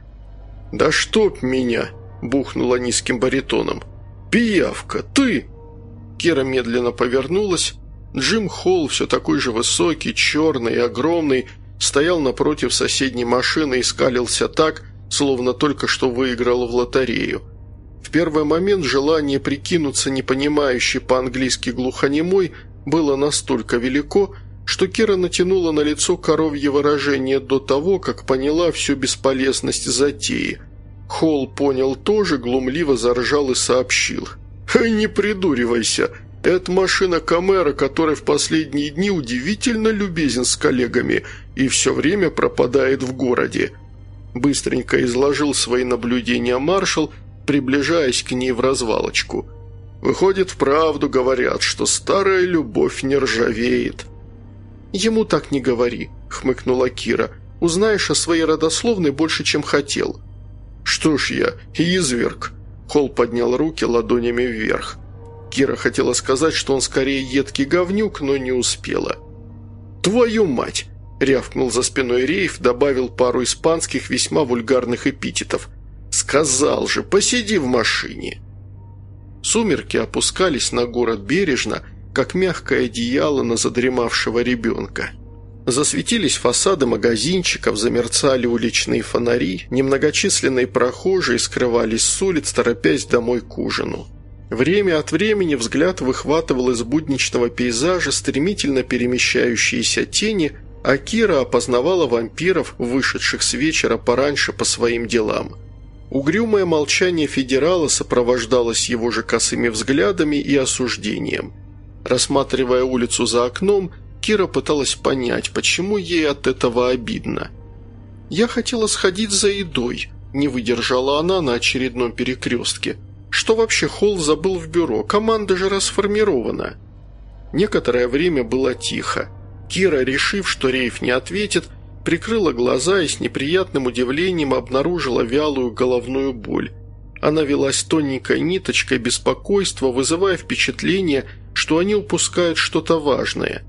«Да чтоб меня!» – бухнула низким баритоном. «Пиявка, ты!» Кира медленно повернулась. Джим Холл, все такой же высокий, черный и огромный, стоял напротив соседней машины и скалился так, словно только что выиграл в лотерею. В первый момент желание прикинуться непонимающей по-английски глухонемой было настолько велико, что Кира натянула на лицо коровье выражение до того, как поняла всю бесполезность затеи. Холл понял тоже, глумливо заржал и сообщил. «Не придуривайся, это машина Камера, который в последние дни удивительно любезен с коллегами и все время пропадает в городе». Быстренько изложил свои наблюдения маршал, приближаясь к ней в развалочку. Выходит, вправду говорят, что старая любовь не ржавеет». «Ему так не говори», — хмыкнула Кира. «Узнаешь о своей родословной больше, чем хотел». «Что ж я, изверг?» Холл поднял руки ладонями вверх. Кира хотела сказать, что он скорее едкий говнюк, но не успела. «Твою мать!» – рявкнул за спиной Рейф, добавил пару испанских весьма вульгарных эпитетов. «Сказал же, посиди в машине!» Сумерки опускались на город бережно, как мягкое одеяло на задремавшего ребенка. Засветились фасады магазинчиков, замерцали уличные фонари, немногочисленные прохожие скрывались с улиц, торопясь домой к ужину. Время от времени взгляд выхватывал из будничного пейзажа стремительно перемещающиеся тени, а Кира опознавала вампиров, вышедших с вечера пораньше по своим делам. Угрюмое молчание федерала сопровождалось его же косыми взглядами и осуждением. Рассматривая улицу за окном, Кира пыталась понять, почему ей от этого обидно. «Я хотела сходить за едой», – не выдержала она на очередном перекрестке – что вообще Холл забыл в бюро? Команда же расформирована». Некоторое время было тихо. Кира, решив, что Рейф не ответит, прикрыла глаза и с неприятным удивлением обнаружила вялую головную боль. Она велась тоненькой ниточкой беспокойства, вызывая впечатление, что они упускают что-то важное.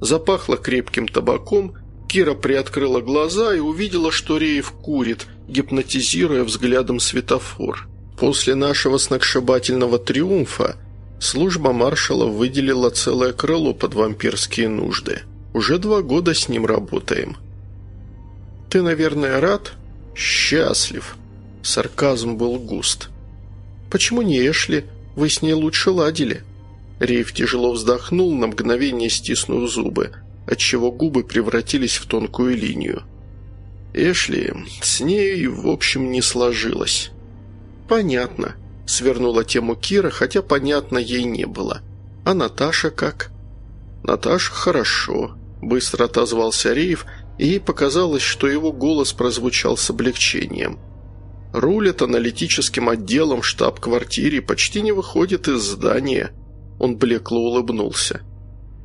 Запахло крепким табаком, Кира приоткрыла глаза и увидела, что Реев курит, гипнотизируя взглядом светофор. После нашего сногсшибательного триумфа служба маршала выделила целое крыло под вампирские нужды. Уже два года с ним работаем. Ты, наверное, рад? Счастлив. Сарказм был густ. Почему не Эшли? Вы с ней лучше ладили. Рейв тяжело вздохнул, на мгновение стиснув зубы, отчего губы превратились в тонкую линию. Эшли с ней, в общем, не сложилось. «Понятно», – свернула тему Кира, хотя понятно ей не было. «А Наташа как?» «Наташа хорошо», – быстро отозвался Реев, и ей показалось, что его голос прозвучал с облегчением. «Рулит аналитическим отделом штаб-квартире, почти не выходит из здания». Он блекло улыбнулся.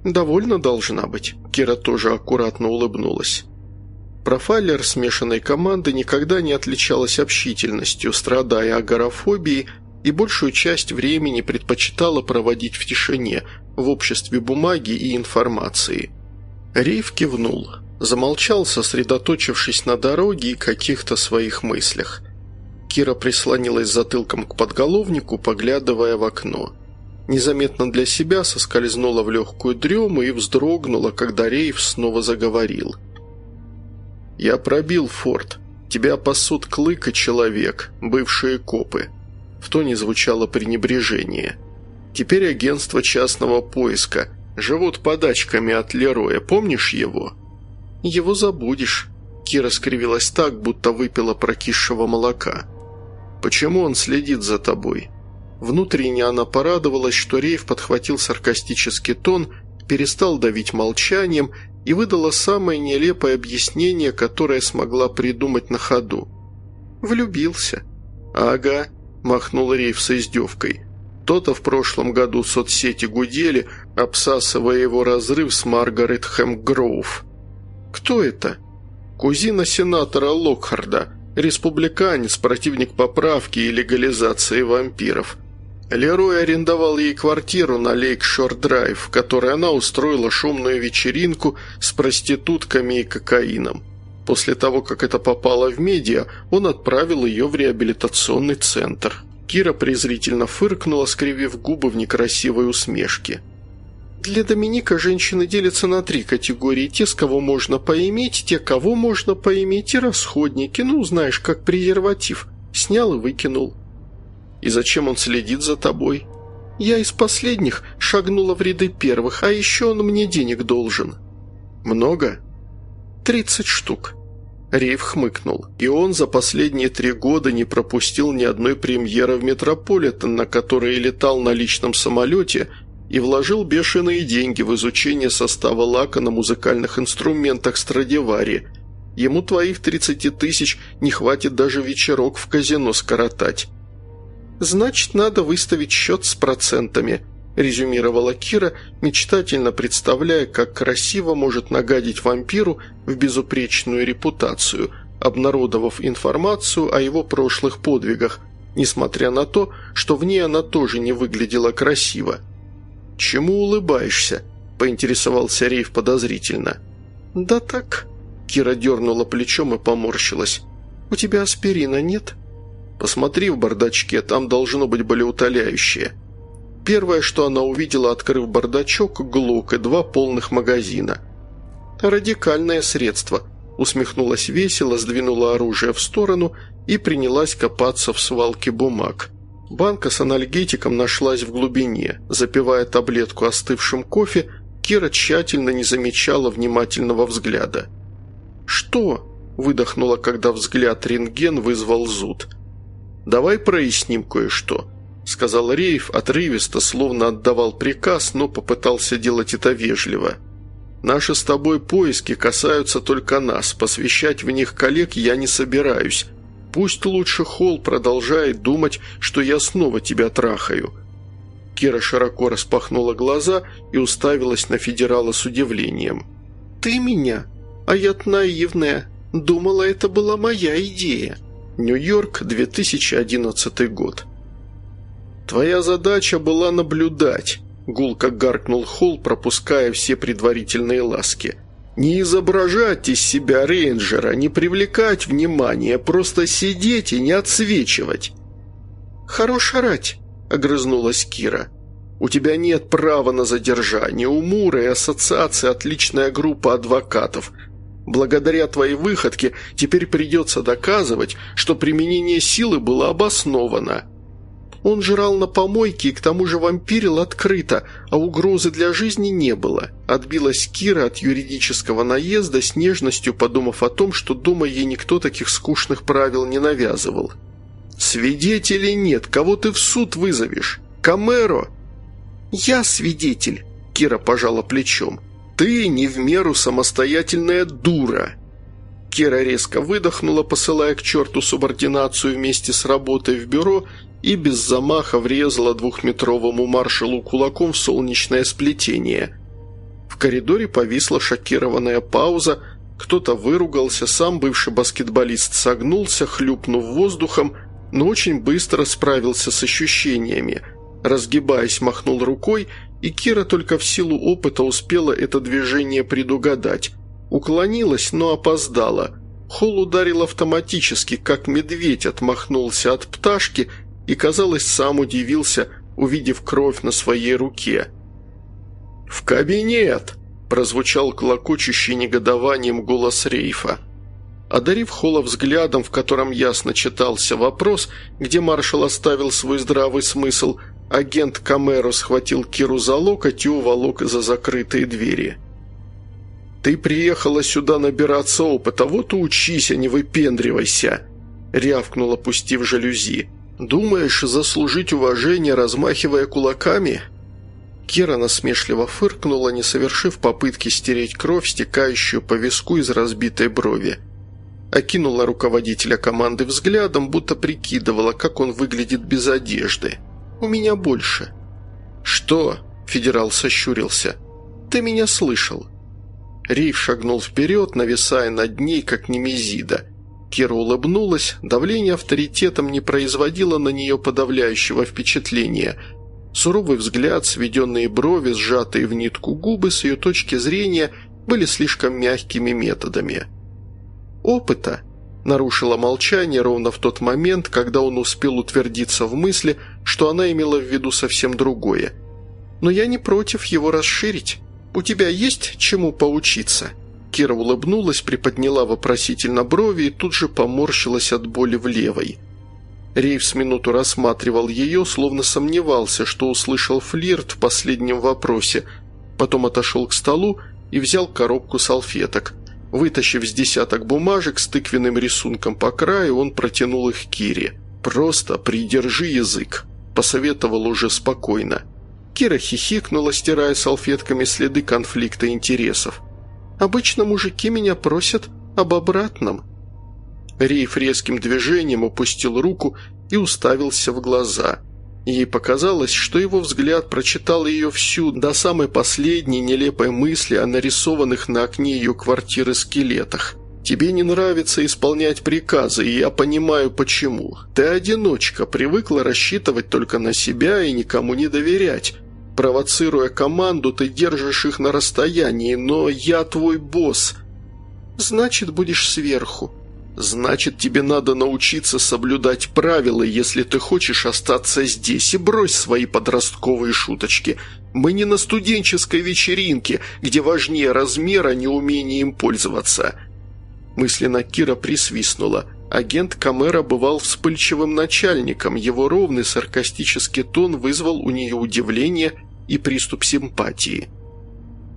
«Довольно должна быть», – Кира тоже аккуратно улыбнулась. Профайлер смешанной команды никогда не отличалась общительностью, страдая агорафобией, и большую часть времени предпочитала проводить в тишине, в обществе бумаги и информации. Рейв кивнул. Замолчал, сосредоточившись на дороге и каких-то своих мыслях. Кира прислонилась затылком к подголовнику, поглядывая в окно. Незаметно для себя соскользнула в легкую дрему и вздрогнула, когда Рейв снова заговорил – «Я пробил форт. Тебя пасут клык и человек, бывшие копы». В тоне звучало пренебрежение. «Теперь агентство частного поиска. Живут подачками от Лероя. Помнишь его?» «Его забудешь». Кира скривилась так, будто выпила прокисшего молока. «Почему он следит за тобой?» Внутренне она порадовалась, что Рейв подхватил саркастический тон, перестал давить молчанием и выдала самое нелепое объяснение, которое смогла придумать на ходу. «Влюбился». «Ага», – махнул Рейв с издевкой. То-то в прошлом году соцсети гудели, обсасывая его разрыв с Маргарет Хэмгроув. «Кто это?» «Кузина сенатора Локхарда, республиканец, противник поправки и легализации вампиров. Лерой арендовал ей квартиру на Лейк-Шор-Драйв, в которой она устроила шумную вечеринку с проститутками и кокаином. После того, как это попало в медиа, он отправил ее в реабилитационный центр. Кира презрительно фыркнула, скривив губы в некрасивой усмешке. «Для Доминика женщины делятся на три категории. Те, с кого можно поиметь, те, кого можно поиметь, и расходники. Ну, знаешь, как презерватив. Снял и выкинул». И зачем он следит за тобой? Я из последних шагнула в ряды первых, а еще он мне денег должен». «Много?» «Тридцать штук». Рейв хмыкнул. И он за последние три года не пропустил ни одной премьеры в «Метрополитен», на которой летал на личном самолете и вложил бешеные деньги в изучение состава лака на музыкальных инструментах Страдивари. Ему твоих 30 тысяч не хватит даже вечерок в казино скоротать. «Значит, надо выставить счет с процентами», – резюмировала Кира, мечтательно представляя, как красиво может нагадить вампиру в безупречную репутацию, обнародовав информацию о его прошлых подвигах, несмотря на то, что в ней она тоже не выглядела красиво. «Чему улыбаешься?» – поинтересовался Рейв подозрительно. «Да так», – Кира дернула плечом и поморщилась. «У тебя аспирина нет?» «Посмотри в бардачке, там должно быть болеутоляющее». Первое, что она увидела, открыв бардачок, глок и два полных магазина. «Радикальное средство», – усмехнулась весело, сдвинула оружие в сторону и принялась копаться в свалке бумаг. Банка с анальгетиком нашлась в глубине. Запивая таблетку остывшим кофе, Кира тщательно не замечала внимательного взгляда. «Что?» – выдохнула, когда взгляд рентген вызвал зуд. «Давай проясним кое-что», – сказал Рейв отрывисто, словно отдавал приказ, но попытался делать это вежливо. «Наши с тобой поиски касаются только нас, посвящать в них коллег я не собираюсь. Пусть лучше Холл продолжает думать, что я снова тебя трахаю». Кира широко распахнула глаза и уставилась на федерала с удивлением. «Ты меня? А я наивная. Думала, это была моя идея». Нью-Йорк, 2011 год. «Твоя задача была наблюдать», – гулко гаркнул Холл, пропуская все предварительные ласки. «Не изображать из себя рейнджера, не привлекать внимание, просто сидеть и не отсвечивать». «Хорош орать», – огрызнулась Кира. «У тебя нет права на задержание. У Мура и ассоциации отличная группа адвокатов. Благодаря твоей выходке теперь придется доказывать, что применение силы было обосновано. Он жрал на помойке и к тому же вампирил открыто, а угрозы для жизни не было. Отбилась Кира от юридического наезда с нежностью, подумав о том, что дома ей никто таких скучных правил не навязывал. «Свидетелей нет, кого ты в суд вызовешь? Камеро?» «Я свидетель», – Кира пожала плечом. «Ты не в меру самостоятельная дура!» Кира резко выдохнула, посылая к черту субординацию вместе с работой в бюро и без замаха врезала двухметровому маршалу кулаком в солнечное сплетение. В коридоре повисла шокированная пауза, кто-то выругался, сам бывший баскетболист согнулся, хлюпнув воздухом, но очень быстро справился с ощущениями. Разгибаясь, махнул рукой и Кира только в силу опыта успела это движение предугадать. Уклонилась, но опоздала. Холл ударил автоматически, как медведь отмахнулся от пташки и, казалось, сам удивился, увидев кровь на своей руке. «В кабинет!» – прозвучал клокочущий негодованием голос Рейфа. Одарив Холла взглядом, в котором ясно читался вопрос, где маршал оставил свой здравый смысл – Агент Камеро схватил Киру за локоть и уволок за закрытые двери. «Ты приехала сюда набираться опыта, вот и учись, а не выпендривайся!» – рявкнул, опустив жалюзи. «Думаешь, заслужить уважение, размахивая кулаками?» Кира насмешливо фыркнула, не совершив попытки стереть кровь, стекающую по виску из разбитой брови. Окинула руководителя команды взглядом, будто прикидывала, как он выглядит без одежды. У меня больше». «Что?» – федерал сощурился. «Ты меня слышал». Рейв шагнул вперед, нависая над ней, как немезида. Кира улыбнулась, давление авторитетом не производило на нее подавляющего впечатления. Суровый взгляд, сведенные брови, сжатые в нитку губы с ее точки зрения были слишком мягкими методами. «Опыта», нарушила молчание ровно в тот момент, когда он успел утвердиться в мысли, что она имела в виду совсем другое. «Но я не против его расширить. У тебя есть чему поучиться?» Кира улыбнулась, приподняла вопросительно брови и тут же поморщилась от боли в левой. Рейв с минуту рассматривал ее, словно сомневался, что услышал флирт в последнем вопросе, потом отошел к столу и взял коробку салфеток – Вытащив с десяток бумажек с тыквенным рисунком по краю, он протянул их Кире. «Просто придержи язык», – посоветовал уже спокойно. Кира хихикнула, стирая салфетками следы конфликта интересов. «Обычно мужики меня просят об обратном». Рейф резким движением опустил руку и уставился в глаза. Ей показалось, что его взгляд прочитал ее всю, до самой последней нелепой мысли о нарисованных на окне ее квартиры скелетах. «Тебе не нравится исполнять приказы, и я понимаю, почему. Ты одиночка, привыкла рассчитывать только на себя и никому не доверять. Провоцируя команду, ты держишь их на расстоянии, но я твой босс. Значит, будешь сверху. Значит, тебе надо научиться соблюдать правила, если ты хочешь остаться здесь, и брось свои подростковые шуточки. Мы не на студенческой вечеринке, где важнее размер, а не умение им пользоваться». Мысленно Кира присвистнула. Агент Камера бывал вспыльчивым начальником, его ровный саркастический тон вызвал у нее удивление и приступ симпатии.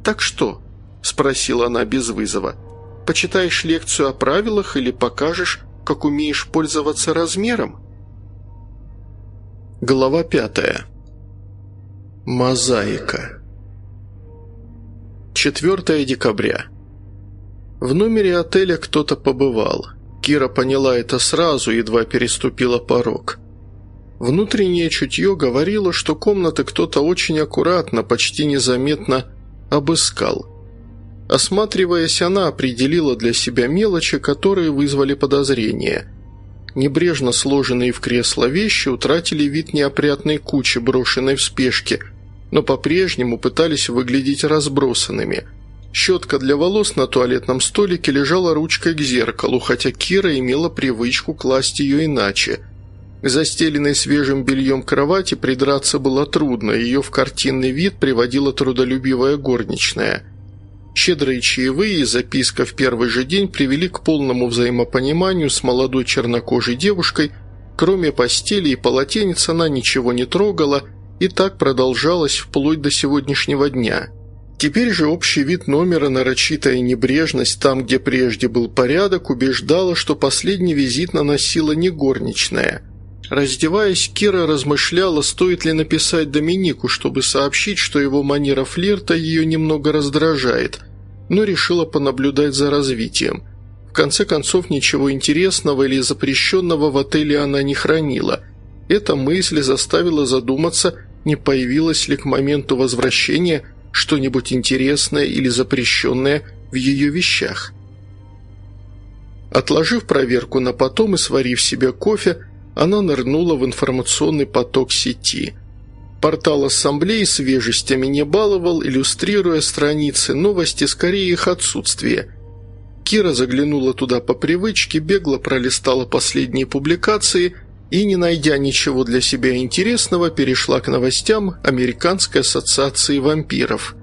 «Так что?» – спросила она без вызова. «Почитаешь лекцию о правилах или покажешь, как умеешь пользоваться размером?» Глава пятая. Мозаика. 4 декабря. В номере отеля кто-то побывал. Кира поняла это сразу, едва переступила порог. Внутреннее чутье говорило, что комнаты кто-то очень аккуратно, почти незаметно обыскал. Осматриваясь, она определила для себя мелочи, которые вызвали подозрения. Небрежно сложенные в кресло вещи утратили вид неопрятной кучи, брошенной в спешке, но по-прежнему пытались выглядеть разбросанными. Щетка для волос на туалетном столике лежала ручкой к зеркалу, хотя Кира имела привычку класть ее иначе – к застеленной свежим бельем кровати придраться было трудно, ее в картинный вид приводила трудолюбивая горничная. Щедрые чаевые и записка в первый же день привели к полному взаимопониманию с молодой чернокожей девушкой, кроме постели и полотенец она ничего не трогала, и так продолжалось вплоть до сегодняшнего дня. Теперь же общий вид номера, нарочитая небрежность там, где прежде был порядок, убеждала, что последний визит наносила не горничная – Раздеваясь, Кира размышляла, стоит ли написать Доминику, чтобы сообщить, что его манера флирта ее немного раздражает, но решила понаблюдать за развитием. В конце концов, ничего интересного или запрещенного в отеле она не хранила. Эта мысль заставила задуматься, не появилось ли к моменту возвращения что-нибудь интересное или запрещенное в ее вещах. Отложив проверку на потом и сварив себе кофе, она нырнула в информационный поток сети. Портал ассамблеи свежестями не баловал, иллюстрируя страницы, новости скорее их отсутствие. Кира заглянула туда по привычке, бегло пролистала последние публикации и, не найдя ничего для себя интересного, перешла к новостям Американской ассоциации вампиров.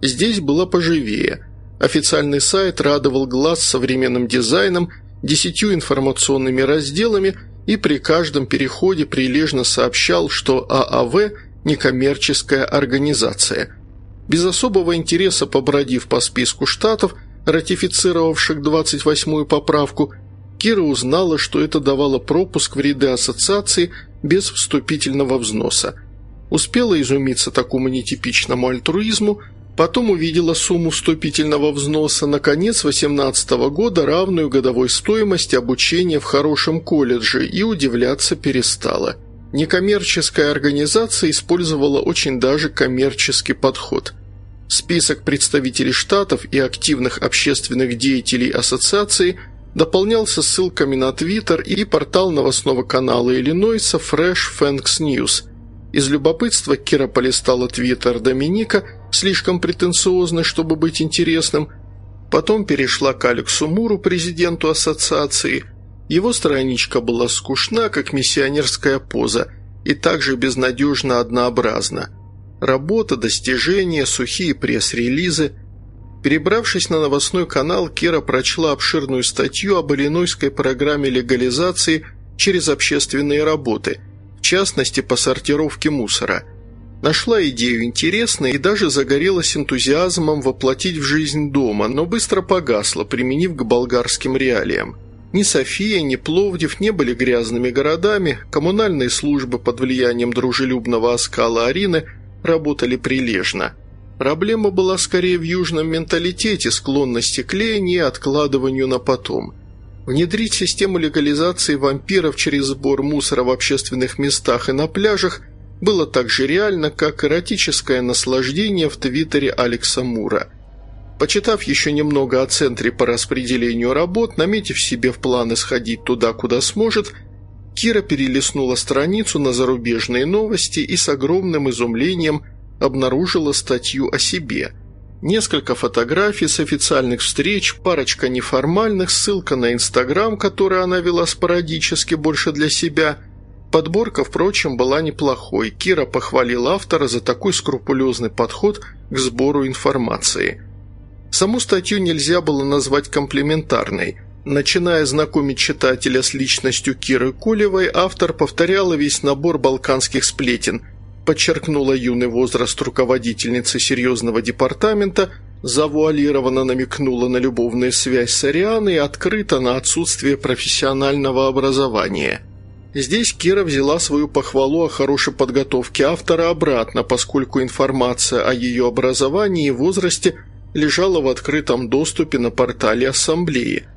Здесь было поживее. Официальный сайт радовал глаз современным дизайном, десятью информационными разделами – и при каждом переходе прилежно сообщал, что ААВ – некоммерческая организация. Без особого интереса побродив по списку штатов, ратифицировавших 28-ю поправку, Кира узнала, что это давало пропуск в ряды ассоциации без вступительного взноса. Успела изумиться такому нетипичному альтруизму – Потом увидела сумму вступительного взноса на конец 2018 года, равную годовой стоимости обучения в хорошем колледже, и удивляться перестала. Некоммерческая организация использовала очень даже коммерческий подход. Список представителей штатов и активных общественных деятелей ассоциации дополнялся ссылками на Твиттер и портал новостного канала Иллинойса Fresh Fanks News – из любопытства Кира полистала твиттер Доминика, слишком претенциозный, чтобы быть интересным. Потом перешла к Алексу Муру, президенту ассоциации. Его страничка была скучна, как миссионерская поза, и также безнадежно однообразна. Работа, достижения, сухие пресс-релизы. Перебравшись на новостной канал, Кира прочла обширную статью об иллинойской программе легализации через общественные работы – в частности по сортировке мусора. Нашла идею интересной и даже загорелась энтузиазмом воплотить в жизнь дома, но быстро погасла, применив к болгарским реалиям. Ни София, ни Пловдив не были грязными городами, коммунальные службы под влиянием дружелюбного оскала Арины работали прилежно. Проблема была скорее в южном менталитете, склонности к лени и откладыванию на потом – Внедрить систему легализации вампиров через сбор мусора в общественных местах и на пляжах было так же реально, как эротическое наслаждение в твиттере Алекса Мура. Почитав еще немного о центре по распределению работ, наметив себе в планы сходить туда, куда сможет, Кира перелистнула страницу на зарубежные новости и с огромным изумлением обнаружила статью о себе – Несколько фотографий с официальных встреч, парочка неформальных, ссылка на Инстаграм, который она вела спорадически, больше для себя. Подборка, впрочем, была неплохой. Кира похвалила автора за такой скрупулезный подход к сбору информации. Саму статью нельзя было назвать комплементарной. Начиная знакомить читателя с личностью Киры Кулевой, автор повторяла весь набор балканских сплетен – подчеркнула юный возраст руководительницы серьезного департамента, завуалированно намекнула на любовную связь с Арианой и открыто на отсутствие профессионального образования. Здесь Кира взяла свою похвалу о хорошей подготовке автора обратно, поскольку информация о ее образовании и возрасте лежала в открытом доступе на портале Ассамблеи –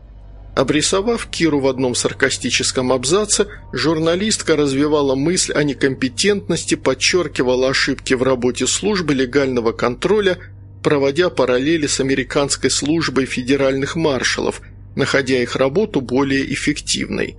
Обрисовав Киру в одном саркастическом абзаце, журналистка развивала мысль о некомпетентности, подчеркивала ошибки в работе службы легального контроля, проводя параллели с американской службой федеральных маршалов, находя их работу более эффективной.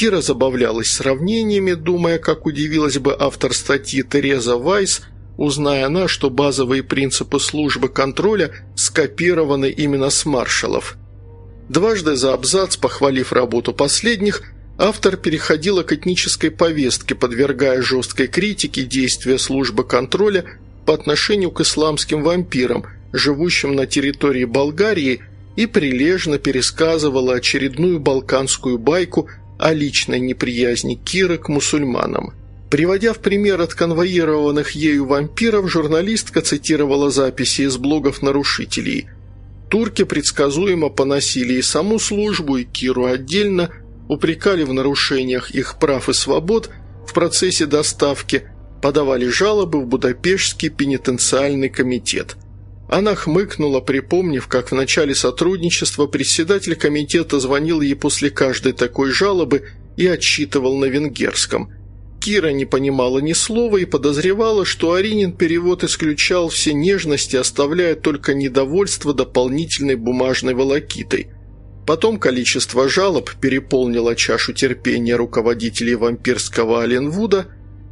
Кира забавлялась сравнениями, думая, как удивилась бы автор статьи Тереза Вайс, узная она, что базовые принципы службы контроля скопированы именно с маршалов – Дважды за абзац, похвалив работу последних, автор переходила к этнической повестке, подвергая жесткой критике действия службы контроля по отношению к исламским вампирам, живущим на территории Болгарии, и прилежно пересказывала очередную балканскую байку о личной неприязни Киры к мусульманам. Приводя в пример отконвоированных ею вампиров, журналистка цитировала записи из блогов нарушителей – Турки предсказуемо поносили и саму службу, и Киру отдельно, упрекали в нарушениях их прав и свобод в процессе доставки, подавали жалобы в Будапештский пенитенциальный комитет. Она хмыкнула, припомнив, как в начале сотрудничества председатель комитета звонил ей после каждой такой жалобы и отчитывал на венгерском – Кира не понимала ни слова и подозревала, что Аринин перевод исключал все нежности, оставляя только недовольство дополнительной бумажной волокитой. Потом количество жалоб переполнило чашу терпения руководителей вампирского Аленвуда,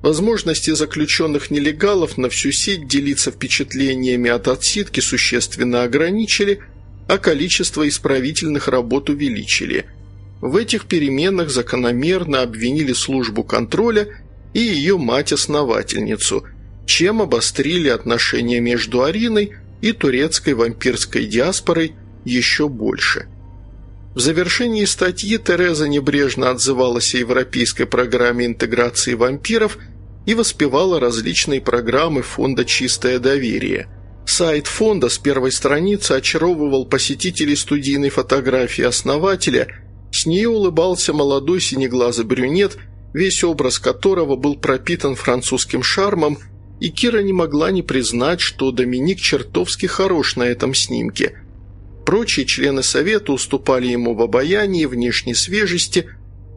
возможности заключенных нелегалов на всю сеть делиться впечатлениями от отсидки существенно ограничили, а количество исправительных работ увеличили – в этих переменах закономерно обвинили службу контроля и ее мать-основательницу, чем обострили отношения между Ариной и турецкой вампирской диаспорой еще больше. В завершении статьи Тереза небрежно отзывалась о европейской программе интеграции вампиров и воспевала различные программы фонда «Чистое доверие». Сайт фонда с первой страницы очаровывал посетителей студийной фотографии основателя – с нее улыбался молодой синеглазый брюнет, весь образ которого был пропитан французским шармом, и Кира не могла не признать, что Доминик чертовски хорош на этом снимке. Прочие члены совета уступали ему в обаянии, внешней свежести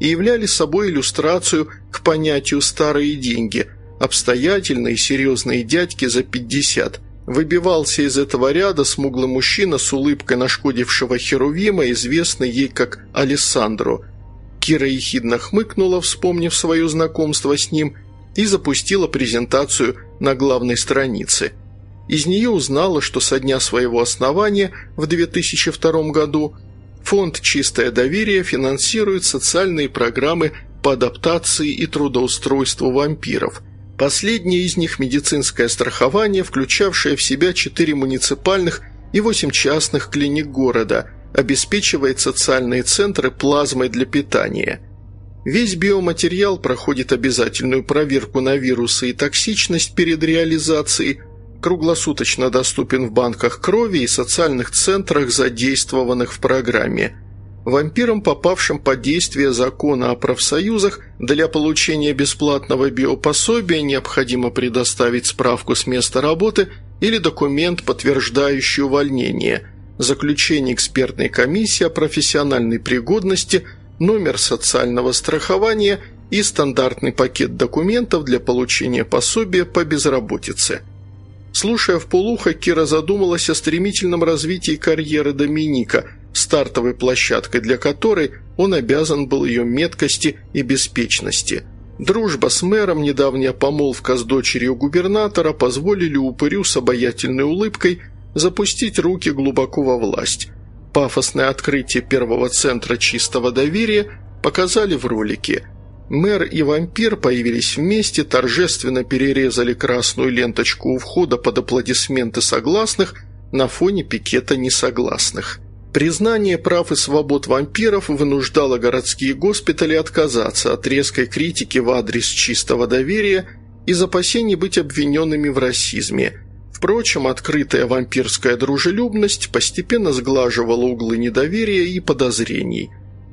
и являли собой иллюстрацию к понятию «старые деньги», обстоятельные серьезные дядьки за 50 – Выбивался из этого ряда смуглый мужчина с улыбкой нашкодившего Херувима, известный ей как Алессандро. Кира ехидно хмыкнула, вспомнив свое знакомство с ним, и запустила презентацию на главной странице. Из нее узнала, что со дня своего основания в 2002 году фонд «Чистое доверие» финансирует социальные программы по адаптации и трудоустройству вампиров – Последнее из них – медицинское страхование, включавшее в себя четыре муниципальных и восемь частных клиник города, обеспечивает социальные центры плазмой для питания. Весь биоматериал проходит обязательную проверку на вирусы и токсичность перед реализацией, круглосуточно доступен в банках крови и социальных центрах, задействованных в программе – Вампирам, попавшим под действие закона о профсоюзах, для получения бесплатного биопособия необходимо предоставить справку с места работы или документ, подтверждающий увольнение. заключение экспертной комиссии о профессиональной пригодности, номер социального страхования и стандартный пакет документов для получения пособия по безработице. Слушая в полухо, Кира задумалась о стремительном развитии карьеры Доминика, стартовой площадкой для которой он обязан был ее меткости и беспечности. Дружба с мэром, недавняя помолвка с дочерью губернатора позволили упырю с обаятельной улыбкой запустить руки глубоко во власть. Пафосное открытие первого центра чистого доверия показали в ролике. Мэр и вампир появились вместе, торжественно перерезали красную ленточку у входа под аплодисменты согласных на фоне пикета несогласных. Признание прав и свобод вампиров вынуждало городские госпитали отказаться от резкой критики в адрес чистого доверия из опасений быть обвиненными в расизме – Впрочем, открытая вампирская дружелюбность постепенно сглаживала углы недоверия и подозрений.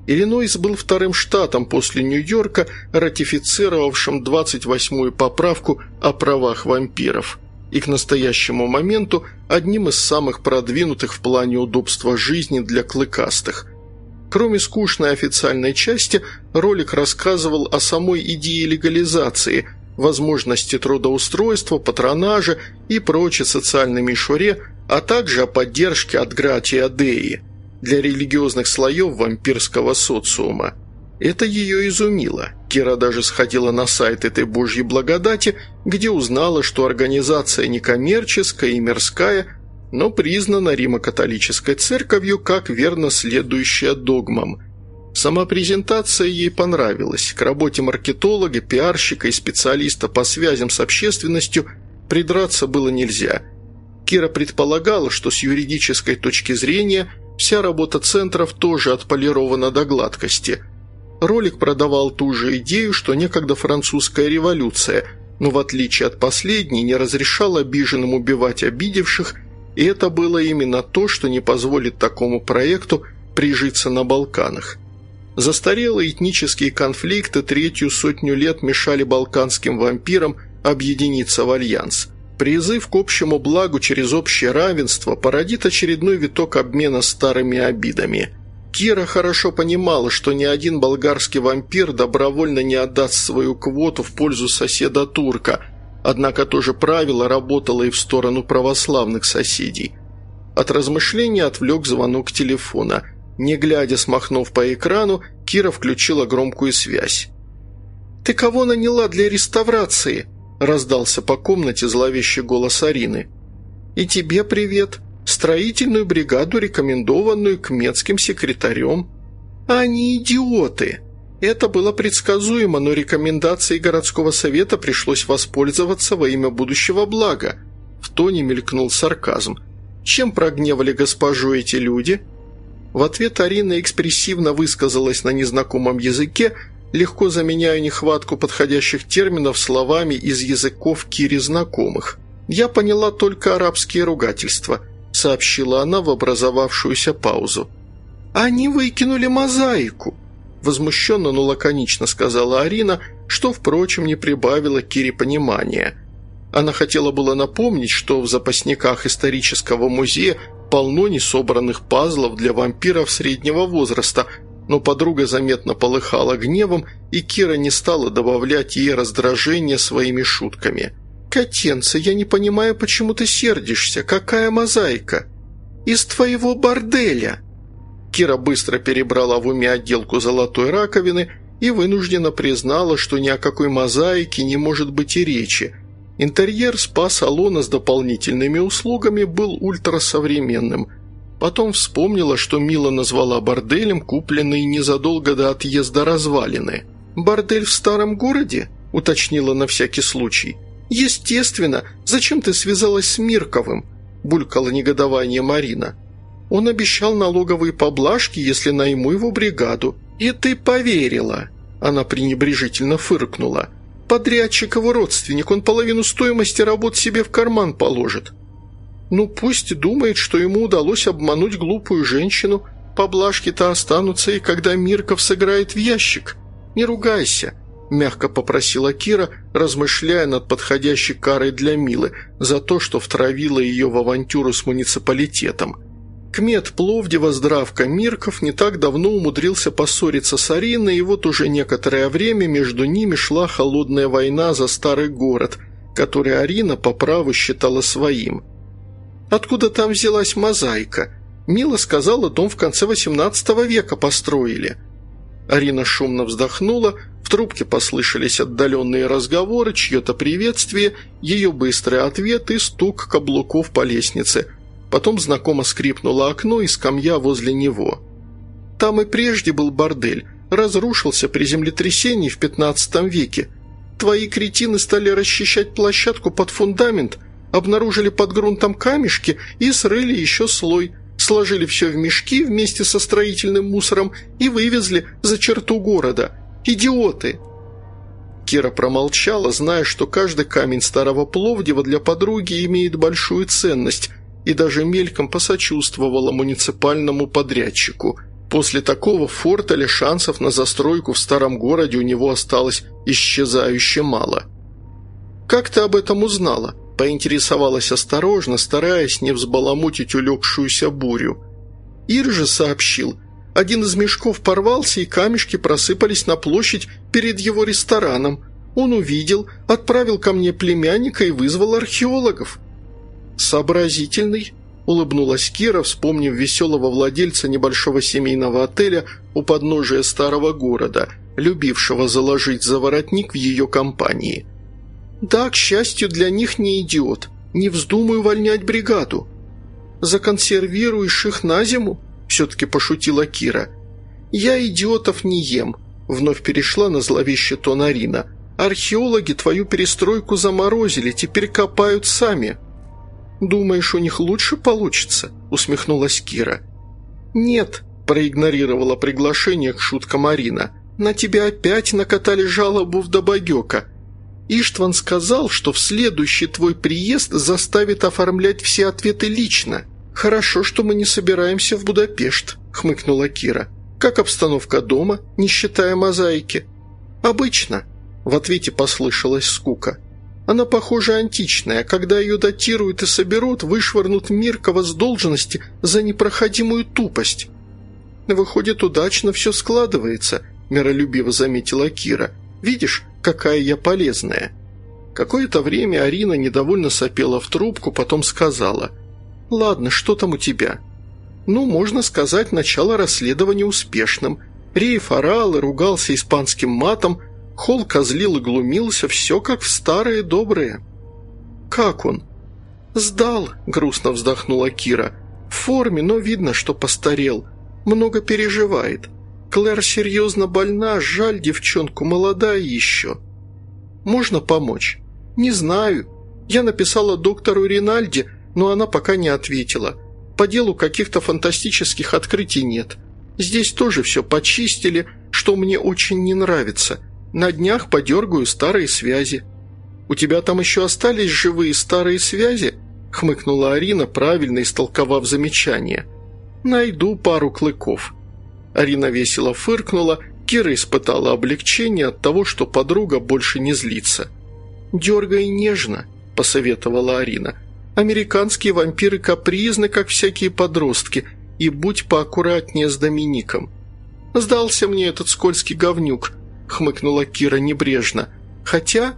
Иллинойс был вторым штатом после Нью-Йорка, ратифицировавшим 28-ю поправку о правах вампиров, и к настоящему моменту одним из самых продвинутых в плане удобства жизни для клыкастых – Кроме скучной официальной части, ролик рассказывал о самой идее легализации, возможности трудоустройства, патронажа и прочей социальной мишуре, а также о поддержке от Гратия Деи для религиозных слоев вампирского социума. Это ее изумило. Кира даже сходила на сайт этой божьей благодати, где узнала, что организация некоммерческая и мирская, но признана Римо-католической церковью как верно следующая догмам – Сама презентация ей понравилась. К работе маркетолога, пиарщика и специалиста по связям с общественностью придраться было нельзя. Кира предполагала, что с юридической точки зрения вся работа центров тоже отполирована до гладкости. Ролик продавал ту же идею, что некогда французская революция, но в отличие от последней не разрешал обиженным убивать обидевших, и это было именно то, что не позволит такому проекту прижиться на Балканах. Застарелые этнические конфликты третью сотню лет мешали балканским вампирам объединиться в альянс. Призыв к общему благу через общее равенство породит очередной виток обмена старыми обидами. Кира хорошо понимала, что ни один болгарский вампир добровольно не отдаст свою квоту в пользу соседа турка, однако то же правило работало и в сторону православных соседей. От размышления отвлек звонок телефона – не глядя, смахнув по экрану, Кира включила громкую связь. «Ты кого наняла для реставрации?» – раздался по комнате зловещий голос Арины. «И тебе привет. Строительную бригаду, рекомендованную кметским секретарем». «Они идиоты!» Это было предсказуемо, но рекомендацией городского совета пришлось воспользоваться во имя будущего блага. В тоне мелькнул сарказм. «Чем прогневали госпожу эти люди?» В ответ Арина экспрессивно высказалась на незнакомом языке, легко заменяя нехватку подходящих терминов словами из языков Кири знакомых. «Я поняла только арабские ругательства», – сообщила она в образовавшуюся паузу. «Они выкинули мозаику», – возмущенно, но лаконично сказала Арина, что, впрочем, не прибавило Кире понимания. Она хотела было напомнить, что в запасниках исторического музея полно несобранных пазлов для вампиров среднего возраста, но подруга заметно полыхала гневом, и Кира не стала добавлять ей раздражение своими шутками. «Котенца, я не понимаю, почему ты сердишься. Какая мозаика?» «Из твоего борделя!» Кира быстро перебрала в уме отделку золотой раковины и вынужденно признала, что ни о какой мозаике не может быть и речи – Интерьер спа-салона с дополнительными услугами был ультрасовременным. Потом вспомнила, что Мила назвала борделем, купленный незадолго до отъезда развалины. «Бордель в старом городе?» – уточнила на всякий случай. «Естественно. Зачем ты связалась с Мирковым?» – булькало негодование Марина. «Он обещал налоговые поблажки, если найму его бригаду. И ты поверила!» Она пренебрежительно фыркнула – Подрядчик его родственник, он половину стоимости работ себе в карман положит. Ну пусть думает, что ему удалось обмануть глупую женщину. Поблажки-то останутся, и когда Мирков сыграет в ящик. Не ругайся, мягко попросила Кира, размышляя над подходящей карой для Милы за то, что втравила ее в авантюру с муниципалитетом. Кмет Пловдива Здравка Мирков не так давно умудрился поссориться с Ариной, и вот уже некоторое время между ними шла холодная война за старый город, который Арина по праву считала своим. Откуда там взялась мозаика? Мила сказала, дом в конце XVIII века построили. Арина шумно вздохнула, в трубке послышались отдаленные разговоры, чье-то приветствие, ее быстрый ответ и стук каблуков по лестнице – Потом знакомо скрипнуло окно и скамья возле него. Там и прежде был бордель, разрушился при землетрясении в 15 веке. Твои кретины стали расчищать площадку под фундамент, обнаружили под грунтом камешки и срыли еще слой, сложили все в мешки вместе со строительным мусором и вывезли за черту города. Идиоты!» Кира промолчала, зная, что каждый камень старого Пловдива для подруги имеет большую ценность, и даже мельком посочувствовала муниципальному подрядчику. После такого фортеля шансов на застройку в старом городе у него осталось исчезающе мало. «Как ты об этом узнала?» – поинтересовалась осторожно, стараясь не взбаламутить улегшуюся бурю. Ир же сообщил, один из мешков порвался и камешки просыпались на площадь перед его рестораном. Он увидел, отправил ко мне племянника и вызвал археологов. «Сообразительный», – улыбнулась Кира, вспомнив веселого владельца небольшого семейного отеля у подножия старого города, любившего заложить заворотник в ее компании. «Да, к счастью, для них не идиот. Не вздумай увольнять бригаду». «Законсервируешь их на зиму?» – все-таки пошутила Кира. «Я идиотов не ем», – вновь перешла на зловещий тон Арина. «Археологи твою перестройку заморозили, теперь копают сами». «Думаешь, у них лучше получится?» – усмехнулась Кира. «Нет», – проигнорировала приглашение к шуткам Марина. «На тебя опять накатали жалобу в Добогека. Иштван сказал, что в следующий твой приезд заставит оформлять все ответы лично. Хорошо, что мы не собираемся в Будапешт», – хмыкнула Кира. «Как обстановка дома, не считая мозаики?» «Обычно», – в ответе послышалась скука. Она, похоже, античная. Когда ее датируют и соберут, вышвырнут Миркова с должности за непроходимую тупость. Выходит, удачно все складывается, миролюбиво заметила Кира. Видишь, какая я полезная. Какое-то время Арина недовольно сопела в трубку, потом сказала. «Ладно, что там у тебя?» «Ну, можно сказать, начало расследования успешным. Рейф орал и ругался испанским матом, Холл козлил и глумился, все как в старые добрые. «Как он?» «Сдал», — грустно вздохнула Кира. «В форме, но видно, что постарел. Много переживает. Клэр серьезно больна, жаль девчонку, молодая еще. Можно помочь?» «Не знаю. Я написала доктору Ринальди, но она пока не ответила. По делу каких-то фантастических открытий нет. Здесь тоже все почистили, что мне очень не нравится. На днях подергаю старые связи». «У тебя там еще остались живые старые связи?» – хмыкнула Арина, правильно истолковав замечание. «Найду пару клыков». Арина весело фыркнула, Кира испытала облегчение от того, что подруга больше не злится. «Дергай нежно», – посоветовала Арина. «Американские вампиры капризны, как всякие подростки, и будь поаккуратнее с Домиником. Сдался мне этот скользкий говнюк, – хмыкнула Кира небрежно. «Хотя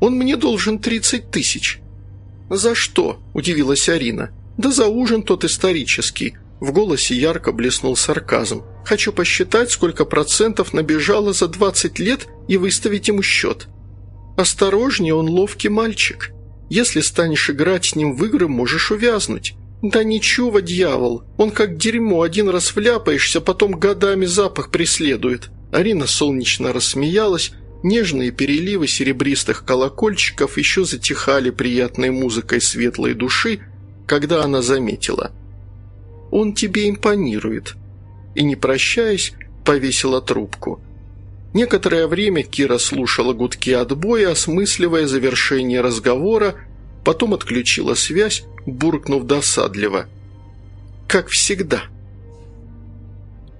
он мне должен тридцать тысяч». «За что?» – удивилась Арина. «Да за ужин тот исторический». В голосе ярко блеснул сарказм. «Хочу посчитать, сколько процентов набежало за двадцать лет и выставить ему счет». «Осторожнее, он ловкий мальчик. Если станешь играть с ним в игры, можешь увязнуть». «Да ничего, дьявол, он как дерьмо, один раз вляпаешься, потом годами запах преследует». Арина солнечно рассмеялась, нежные переливы серебристых колокольчиков еще затихали приятной музыкой светлой души, когда она заметила. «Он тебе импонирует». И, не прощаясь, повесила трубку. Некоторое время Кира слушала гудки отбоя, осмысливая завершение разговора, потом отключила связь, буркнув досадливо. «Как всегда».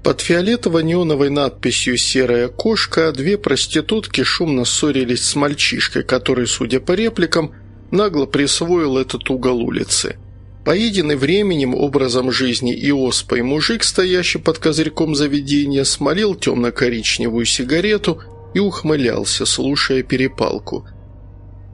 Под фиолетово-неоновой надписью «Серая кошка» две проститутки шумно ссорились с мальчишкой, который, судя по репликам, нагло присвоил этот угол улицы. Поеденный временем, образом жизни и оспой мужик, стоящий под козырьком заведения, смолил темно-коричневую сигарету и ухмылялся, слушая перепалку.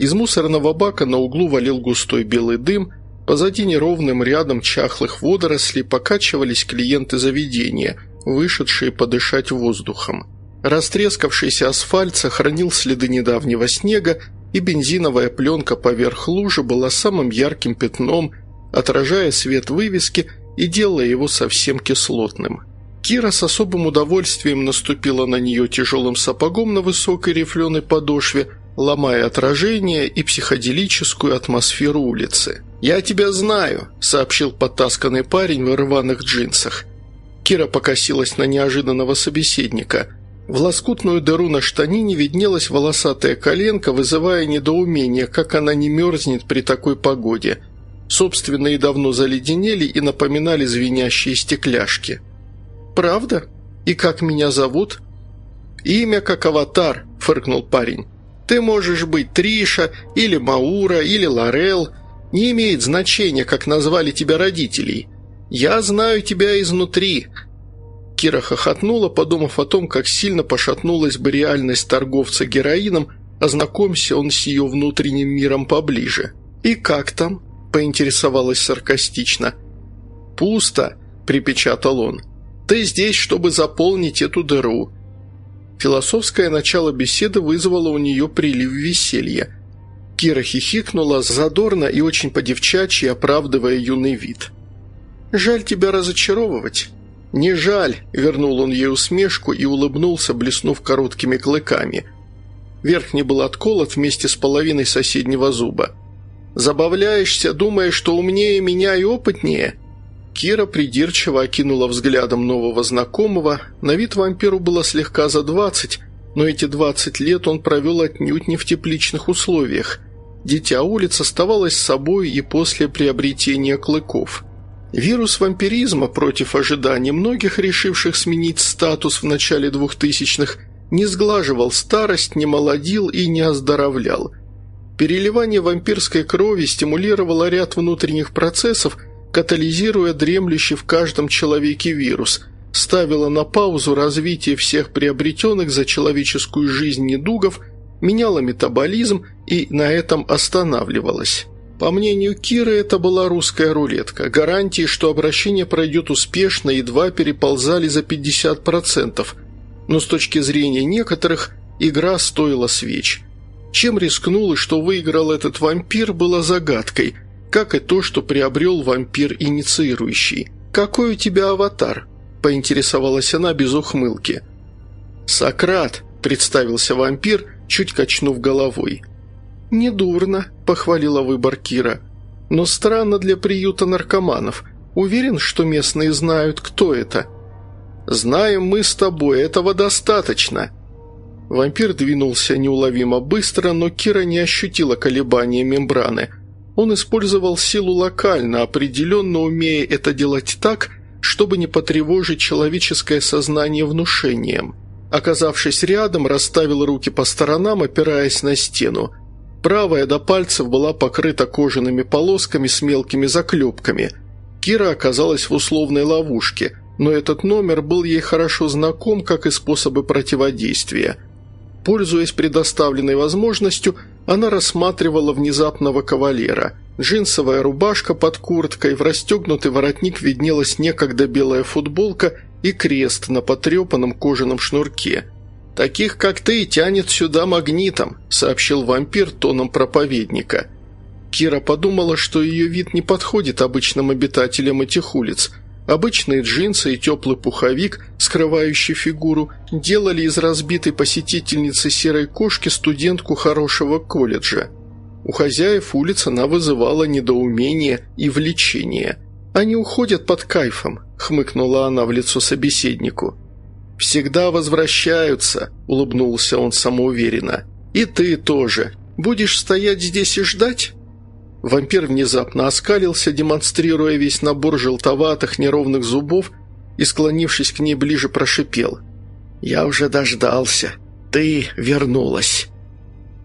Из мусорного бака на углу валил густой белый дым, позади неровным рядом чахлых водорослей покачивались клиенты заведения, вышедшие подышать воздухом. Растрескавшийся асфальт сохранил следы недавнего снега, и бензиновая пленка поверх лужи была самым ярким пятном, отражая свет вывески и делая его совсем кислотным. Кира с особым удовольствием наступила на нее тяжелым сапогом на высокой рифленой подошве, ломая отражение и психоделическую атмосферу улицы. «Я тебя знаю», – сообщил потасканный парень в рваных джинсах. Кира покосилась на неожиданного собеседника – в лоскутную дыру на штанине виднелась волосатая коленка, вызывая недоумение, как она не мерзнет при такой погоде. Собственные давно заледенели и напоминали звенящие стекляшки. «Правда? И как меня зовут?» «Имя как аватар», – фыркнул парень. «Ты можешь быть Триша, или Маура, или Лорел. Не имеет значения, как назвали тебя родителей. Я знаю тебя изнутри, Кира хохотнула, подумав о том, как сильно пошатнулась бы реальность торговца героином, ознакомься он с ее внутренним миром поближе. «И как там?» – поинтересовалась саркастично. «Пусто», – припечатал он. «Ты здесь, чтобы заполнить эту дыру». Философское начало беседы вызвало у нее прилив веселья. Кира хихикнула задорно и очень по-девчачьи, оправдывая юный вид. «Жаль тебя разочаровывать». «Не жаль», – вернул он ей усмешку и улыбнулся, блеснув короткими клыками. Верхний был отколот вместе с половиной соседнего зуба. «Забавляешься, думая, что умнее меня и опытнее?» Кира придирчиво окинула взглядом нового знакомого. На вид вампиру было слегка за двадцать, но эти двадцать лет он провел отнюдь не в тепличных условиях. Дитя улиц оставалось собой и после приобретения клыков – Вирус вампиризма против ожиданий многих, решивших сменить статус в начале 2000-х, не сглаживал старость, не молодил и не оздоровлял. Переливание вампирской крови стимулировало ряд внутренних процессов, катализируя дремлющий в каждом человеке вирус, ставило на паузу развитие всех приобретенных за человеческую жизнь недугов, меняло метаболизм и на этом останавливалось. По мнению Киры, это была русская рулетка. Гарантии, что обращение пройдет успешно, едва переползали за 50%. Но с точки зрения некоторых, игра стоила свеч. Чем рискнул и что выиграл этот вампир, было загадкой, как и то, что приобрел вампир инициирующий. «Какой у тебя аватар?» – поинтересовалась она без ухмылки. «Сократ», – представился вампир, чуть качнув головой – «Недурно», – похвалила выбор Кира. «Но странно для приюта наркоманов. Уверен, что местные знают, кто это?» «Знаем мы с тобой, этого достаточно». Вампир двинулся неуловимо быстро, но Кира не ощутила колебания мембраны. Он использовал силу локально, определенно умея это делать так, чтобы не потревожить человеческое сознание внушением. Оказавшись рядом, расставил руки по сторонам, опираясь на стену. Правая до пальцев была покрыта кожаными полосками с мелкими заклепками. Кира оказалась в условной ловушке, но этот номер был ей хорошо знаком, как и способы противодействия. Пользуясь предоставленной возможностью, она рассматривала внезапного кавалера. Джинсовая рубашка под курткой, в расстегнутый воротник виднелась некогда белая футболка и крест на потрепанном кожаном шнурке – «Таких, как ты, тянет сюда магнитом», – сообщил вампир тоном проповедника. Кира подумала, что ее вид не подходит обычным обитателям этих улиц. Обычные джинсы и теплый пуховик, скрывающий фигуру, делали из разбитой посетительницы серой кошки студентку хорошего колледжа. У хозяев улиц она вызывала недоумение и влечение. «Они уходят под кайфом», – хмыкнула она в лицо собеседнику. «Всегда возвращаются», – улыбнулся он самоуверенно. «И ты тоже. Будешь стоять здесь и ждать?» Вампир внезапно оскалился, демонстрируя весь набор желтоватых неровных зубов и, склонившись к ней ближе, прошипел. «Я уже дождался. Ты вернулась».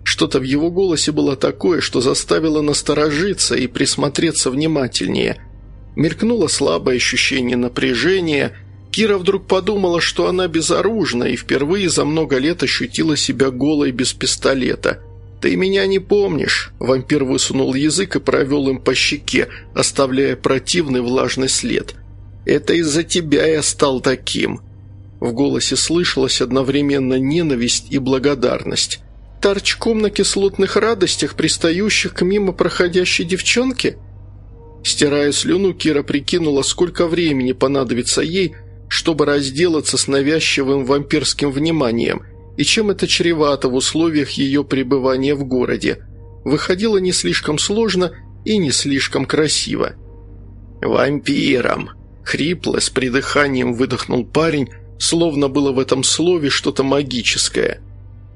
Что-то в его голосе было такое, что заставило насторожиться и присмотреться внимательнее. Мелькнуло слабое ощущение напряжения. Кира вдруг подумала, что она безоружна и впервые за много лет ощутила себя голой без пистолета. «Ты меня не помнишь?» Вампир высунул язык и провел им по щеке, оставляя противный влажный след. «Это из-за тебя я стал таким». В голосе слышалась одновременно ненависть и благодарность торчком на кислотных радостях, пристающих к мимо проходящей девчонке?» Стирая слюну, Кира прикинула, сколько времени понадобится ей, чтобы разделаться с навязчивым вампирским вниманием, и чем это чревато в условиях ее пребывания в городе. Выходило не слишком сложно и не слишком красиво. «Вампиром!» — хрипло, с придыханием выдохнул парень, словно было в этом слове что-то магическое –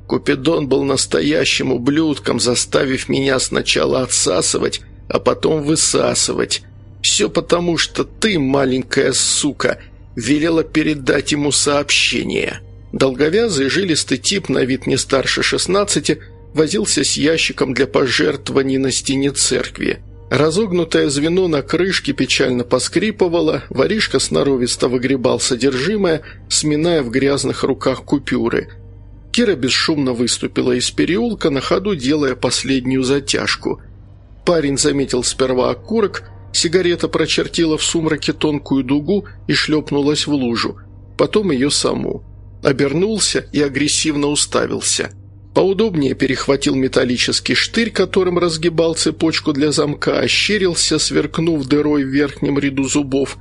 Купидон был настоящим ублюдком, заставив меня сначала отсасывать, а потом высасывать. Все потому, что ты, маленькая сука, велела передать ему сообщение». Долговязый жилистый тип, на вид не старше шестнадцати, возился с ящиком для пожертвований на стене церкви. Разогнутое звено на крышке печально поскрипывало, воришка сноровисто выгребал содержимое, сминая в грязных руках купюры – Кира бесшумно выступила из переулка, на ходу делая последнюю затяжку. Парень заметил сперва окурок, сигарета прочертила в сумраке тонкую дугу и шлепнулась в лужу, потом ее саму. Обернулся и агрессивно уставился. Поудобнее перехватил металлический штырь, которым разгибал цепочку для замка, ощерился, сверкнув дырой в верхнем ряду зубов,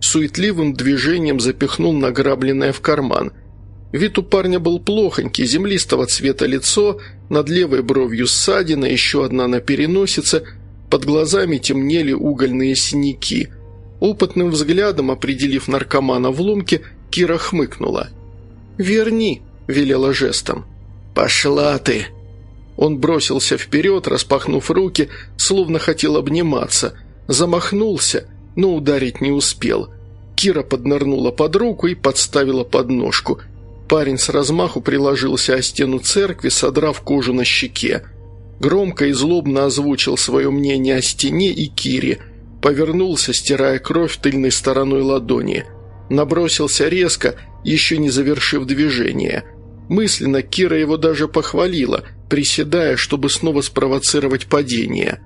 суетливым движением запихнул награбленное в карман – Вид у парня был плохонький, землистого цвета лицо, над левой бровью ссадина, еще одна на переносице, под глазами темнели угольные синяки. Опытным взглядом, определив наркомана в ломке, Кира хмыкнула. «Верни», – велела жестом. «Пошла ты!» Он бросился вперед, распахнув руки, словно хотел обниматься. Замахнулся, но ударить не успел. Кира поднырнула под руку и подставила подножку – Парень с размаху приложился о стену церкви, содрав кожу на щеке. Громко и злобно озвучил свое мнение о стене и Кире, повернулся, стирая кровь тыльной стороной ладони. Набросился резко, еще не завершив движение. Мысленно Кира его даже похвалила, приседая, чтобы снова спровоцировать падение.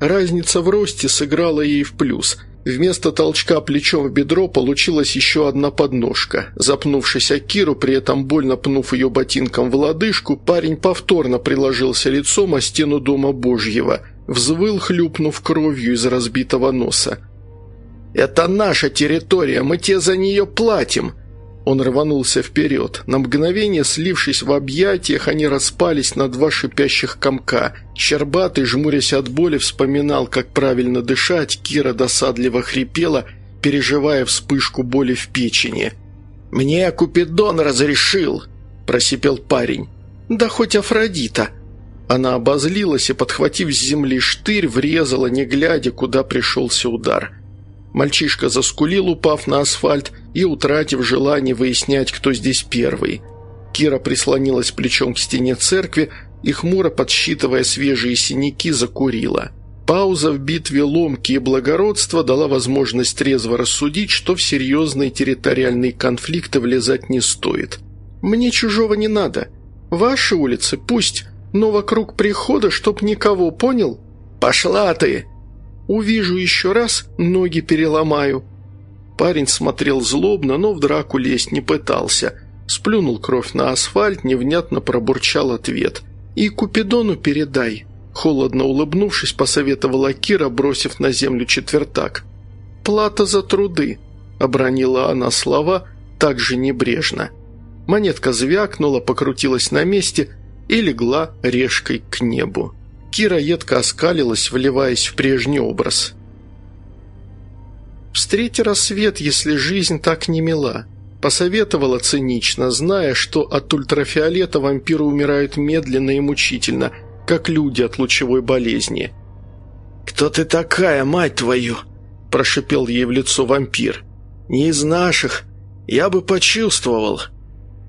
Разница в росте сыграла ей в плюс – Вместо толчка плечом в бедро получилась еще одна подножка. Запнувшись о Киру, при этом больно пнув ее ботинком в лодыжку, парень повторно приложился лицом о стену Дома Божьего, взвыл, хлюпнув кровью из разбитого носа. «Это наша территория, мы тебе за нее платим!» Он рванулся вперед. На мгновение, слившись в объятиях, они распались на два шипящих комка. Щербатый, жмурясь от боли, вспоминал, как правильно дышать. Кира досадливо хрипела, переживая вспышку боли в печени. «Мне Купидон разрешил!» – просипел парень. «Да хоть Афродита!» Она обозлилась и, подхватив с земли штырь, врезала, не глядя, куда пришелся удар – Мальчишка заскулил, упав на асфальт и утратив желание выяснять, кто здесь первый. Кира прислонилась плечом к стене церкви и, хмуро подсчитывая свежие синяки, закурила. Пауза в битве ломки и благородства дала возможность трезво рассудить, что в серьезные территориальные конфликты влезать не стоит. «Мне чужого не надо. Ваши улицы пусть, но вокруг прихода, чтоб никого, понял?» «Пошла ты!» Увижу еще раз, ноги переломаю». Парень смотрел злобно, но в драку лезть не пытался. Сплюнул кровь на асфальт, невнятно пробурчал ответ. «И Купидону передай», – холодно улыбнувшись, посоветовала Кира, бросив на землю четвертак. «Плата за труды», – обронила она слова так же небрежно. Монетка звякнула, покрутилась на месте и легла решкой к небу. Кира едко оскалилась, вливаясь в прежний образ. «Встреть рассвет, если жизнь так не мила», – посоветовала цинично, зная, что от ультрафиолета вампиры умирают медленно и мучительно, как люди от лучевой болезни. «Кто ты такая, мать твою?» – прошипел ей в лицо вампир. «Не из наших. Я бы почувствовал».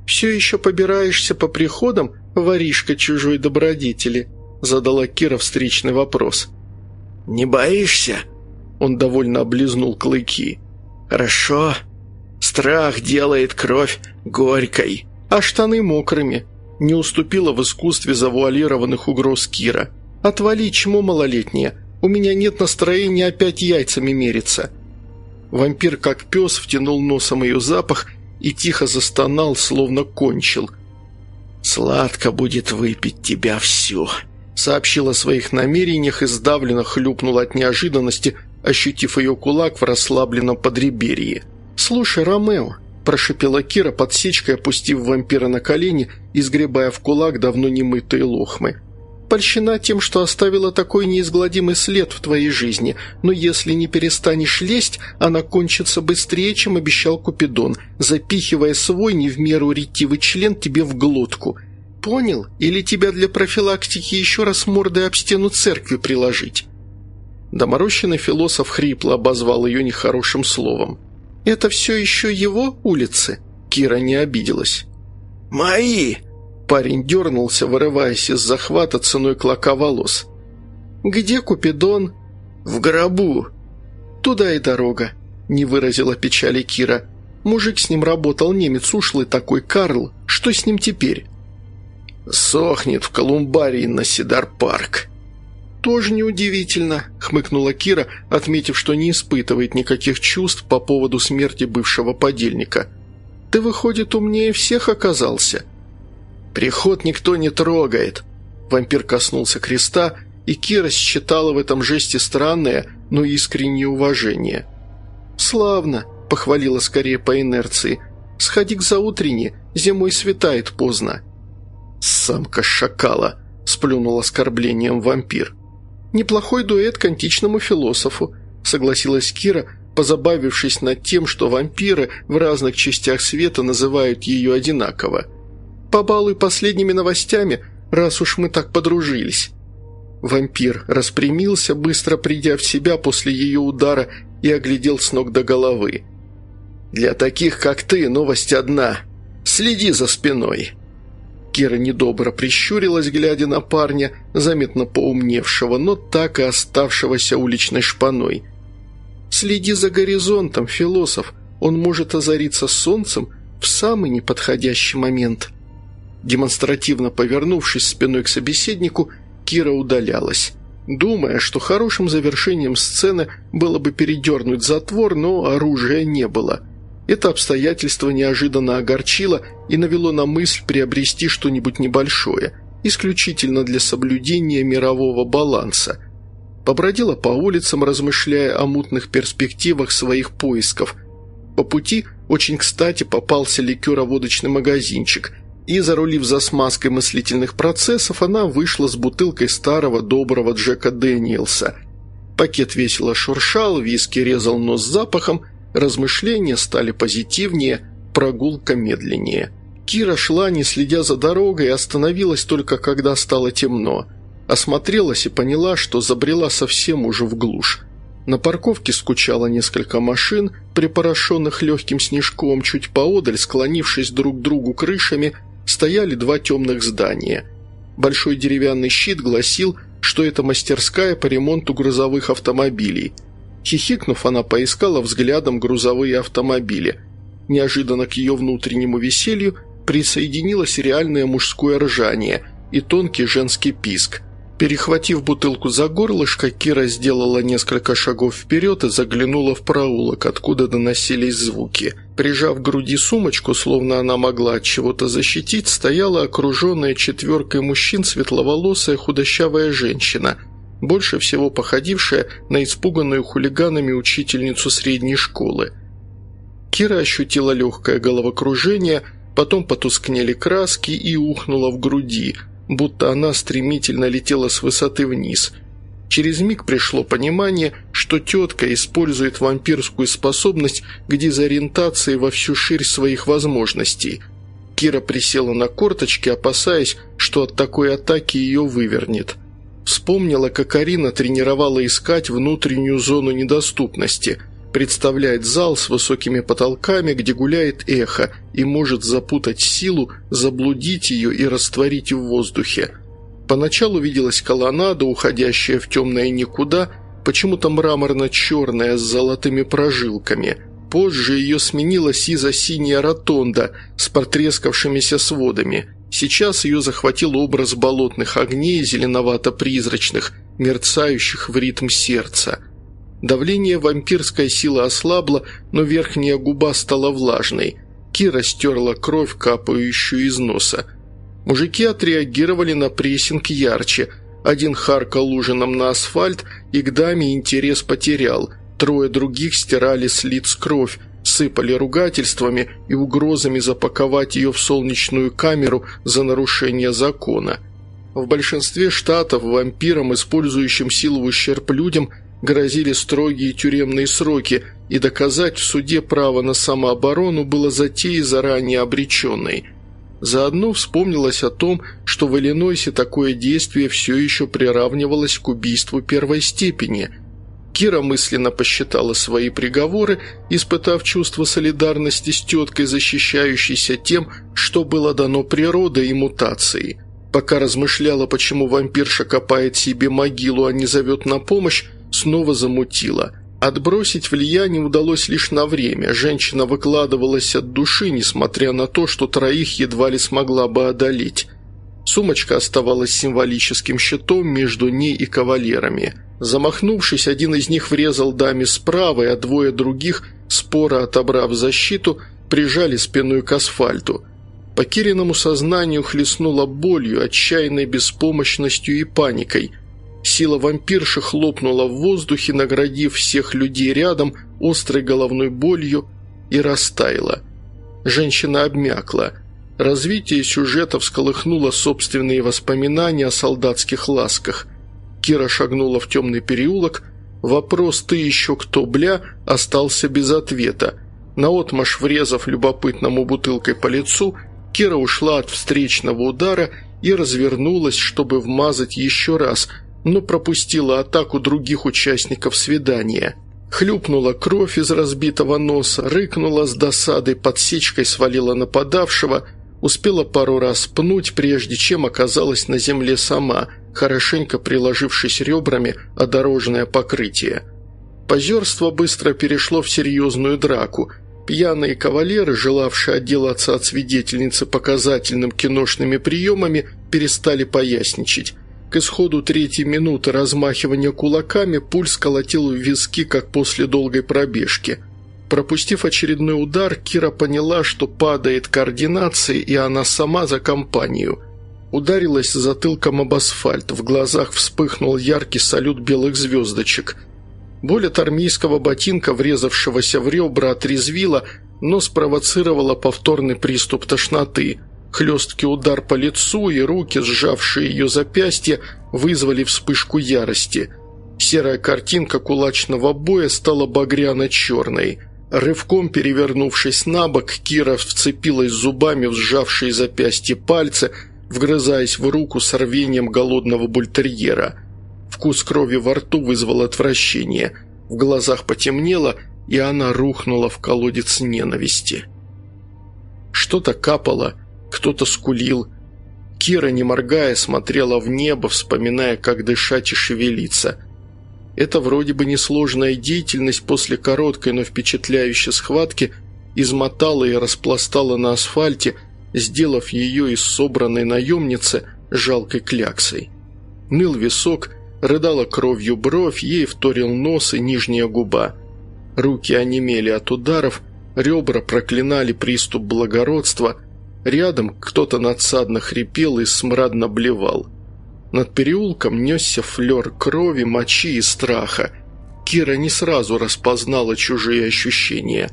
«Все еще побираешься по приходам?» воришка чужой добродетели?» – задала Кира встречный вопрос. «Не боишься?» – он довольно облизнул клыки. «Хорошо. Страх делает кровь горькой, а штаны мокрыми», – не уступила в искусстве завуалированных угроз Кира. «Отвали, чмо малолетнее. У меня нет настроения опять яйцами мериться». Вампир, как пес, втянул носом ее запах и тихо застонал, словно кончил. «Сладко будет выпить тебя всю», — сообщил о своих намерениях и сдавленно хлюпнул от неожиданности, ощутив ее кулак в расслабленном подреберье. «Слушай, Ромео», – прошипела Кира, подсечкой опустив вампира на колени и сгребая в кулак давно немытые лохмы польщена тем, что оставила такой неизгладимый след в твоей жизни, но если не перестанешь лезть, она кончится быстрее, чем обещал Купидон, запихивая свой не в меру ретивый член тебе в глотку. Понял? Или тебя для профилактики еще раз мордой об стену церкви приложить?» Доморощенный философ хрипло обозвал ее нехорошим словом. «Это все еще его улицы?» Кира не обиделась. «Мои!» Парень дернулся, вырываясь из захвата ценой клока волос. «Где Купидон?» «В гробу». «Туда и дорога», – не выразила печали Кира. «Мужик с ним работал, немец ушлый такой, Карл. Что с ним теперь?» «Сохнет в колумбарии на Сидар-парк». «Тоже неудивительно», – хмыкнула Кира, отметив, что не испытывает никаких чувств по поводу смерти бывшего подельника. «Ты, выходит, умнее всех оказался?» «Приход никто не трогает!» Вампир коснулся креста, и Кира считала в этом жесте странное, но искреннее уважение. «Славно!» – похвалила скорее по инерции. «Сходи к заутренне, зимой светает поздно». «Самка шакала!» – сплюнул оскорблением вампир. «Неплохой дуэт к античному философу», – согласилась Кира, позабавившись над тем, что вампиры в разных частях света называют ее одинаково – побалуй последними новостями, раз уж мы так подружились». Вампир распрямился, быстро придя в себя после ее удара и оглядел с ног до головы. «Для таких, как ты, новость одна. Следи за спиной». Кира недобро прищурилась, глядя на парня, заметно поумневшего, но так и оставшегося уличной шпаной. «Следи за горизонтом, философ. Он может озариться солнцем в самый неподходящий момент». Демонстративно повернувшись спиной к собеседнику, Кира удалялась. Думая, что хорошим завершением сцены было бы передернуть затвор, но оружия не было. Это обстоятельство неожиданно огорчило и навело на мысль приобрести что-нибудь небольшое, исключительно для соблюдения мирового баланса. Побродила по улицам, размышляя о мутных перспективах своих поисков. По пути очень кстати попался ликероводочный магазинчик – и, зарулив за смазкой мыслительных процессов, она вышла с бутылкой старого доброго Джека Дэниелса. Пакет весело шуршал, виски резал нос запахом, размышления стали позитивнее, прогулка медленнее. Кира шла, не следя за дорогой, и остановилась только когда стало темно. Осмотрелась и поняла, что забрела совсем уже в глушь. На парковке скучало несколько машин, припорошенных легким снежком, чуть поодаль, склонившись друг к другу крышами, стояли два темных здания. Большой деревянный щит гласил, что это мастерская по ремонту грузовых автомобилей. Хихикнув, она поискала взглядом грузовые автомобили. Неожиданно к ее внутреннему веселью присоединилось реальное мужское ржание и тонкий женский писк – Перехватив бутылку за горлышко, Кира сделала несколько шагов вперед и заглянула в проулок, откуда доносились звуки. Прижав к груди сумочку, словно она могла от чего-то защитить, стояла окруженная четверкой мужчин светловолосая худощавая женщина, больше всего походившая на испуганную хулиганами учительницу средней школы. Кира ощутила легкое головокружение, потом потускнели краски и ухнула в груди – будто она стремительно летела с высоты вниз. Через миг пришло понимание, что тетка использует вампирскую способность к дезориентации во всю ширь своих возможностей. Кира присела на корточки, опасаясь, что от такой атаки ее вывернет. Вспомнила, как Арина тренировала искать внутреннюю зону недоступности. представляет зал с высокими потолками, где гуляет эхо и может запутать силу, заблудить ее и растворить в воздухе. Поначалу виделась колоннада, уходящая в темное никуда, почему-то мраморно-черная с золотыми прожилками. Позже ее сменила сизо-синяя ротонда с потрескавшимися сводами. Сейчас ее захватил образ болотных огней, зеленовато-призрачных, мерцающих в ритм сердца – Давление вампирской силы ослабло, но верхняя губа стала влажной. Кира стерла кровь, капающую из носа. Мужики отреагировали на прессинг ярче. Один харкал ужином на асфальт и к даме интерес потерял. Трое других стирали с лиц кровь, сыпали ругательствами и угрозами запаковать ее в солнечную камеру за нарушение закона. В большинстве штатов вампирам, использующим силу в ущерб людям, грозили строгие тюремные сроки, и доказать в суде право на самооборону было затеей заранее обреченной. Заодно вспомнилось о том, что в Иллинойсе такое действие все еще приравнивалось к убийству первой степени. Кира мысленно посчитала свои приговоры, испытав чувство солидарности с теткой, защищающейся тем, что было дано природой и мутацией. Пока размышляла, почему вампирша копает себе могилу, а не зовет на помощь, снова замутило. Отбросить влияние удалось лишь на время. Женщина выкладывалась от души, несмотря на то, что троих едва ли смогла бы одолеть. Сумочка оставалась символическим щитом между ней и кавалерами. Замахнувшись, один из них врезал даме справа, а двое других, споро отобрав защиту, прижали спиной к асфальту. По Кириному сознанию хлестнула болью, отчаянной беспомощностью и паникой – Сила вампирши хлопнула в воздухе, наградив всех людей рядом острой головной болью и растаяла. Женщина обмякла. Развитие сюжета всколыхнуло собственные воспоминания о солдатских ласках. Кира шагнула в темный переулок. Вопрос «ты еще кто, бля?» остался без ответа. Наотмашь врезав любопытному бутылкой по лицу, Кира ушла от встречного удара и развернулась, чтобы вмазать еще раз – но пропустила атаку других участников свидания. Хлюпнула кровь из разбитого носа, рыкнула с досадой, подсечкой свалила нападавшего, успела пару раз пнуть, прежде чем оказалась на земле сама, хорошенько приложившись ребрами о дорожное покрытие. Позерство быстро перешло в серьезную драку. Пьяные кавалеры, желавшие отделаться от свидетельницы показательным киношными приемами, перестали поясничать. К исходу третьей минуты размахивания кулаками пульс колотил в виски, как после долгой пробежки. Пропустив очередной удар, Кира поняла, что падает координация, и она сама за компанию. Ударилась затылком об асфальт, в глазах вспыхнул яркий салют белых звездочек. Боль от армейского ботинка, врезавшегося в ребра, отрезвила, но спровоцировала повторный приступ тошноты – Хлесткий удар по лицу и руки, сжавшие ее запястье, вызвали вспышку ярости. Серая картинка кулачного боя стала багряно-черной. Рывком перевернувшись на бок, Кира вцепилась зубами в сжавшие запястье пальцы, вгрызаясь в руку с рвением голодного бультерьера. Вкус крови во рту вызвал отвращение. В глазах потемнело, и она рухнула в колодец ненависти. Что-то капало – кто-то скулил. Кира, не моргая, смотрела в небо, вспоминая, как дышать и шевелиться. Это вроде бы несложная деятельность после короткой, но впечатляющей схватки измотала и распластала на асфальте, сделав ее из собранной наемницы жалкой кляксой. Ныл висок, рыдала кровью бровь, ей вторил нос и нижняя губа. Руки онемели от ударов, ребра проклинали приступ благородства – Рядом кто-то надсадно хрипел и смрадно блевал. Над переулком несся флер крови, мочи и страха. Кира не сразу распознала чужие ощущения.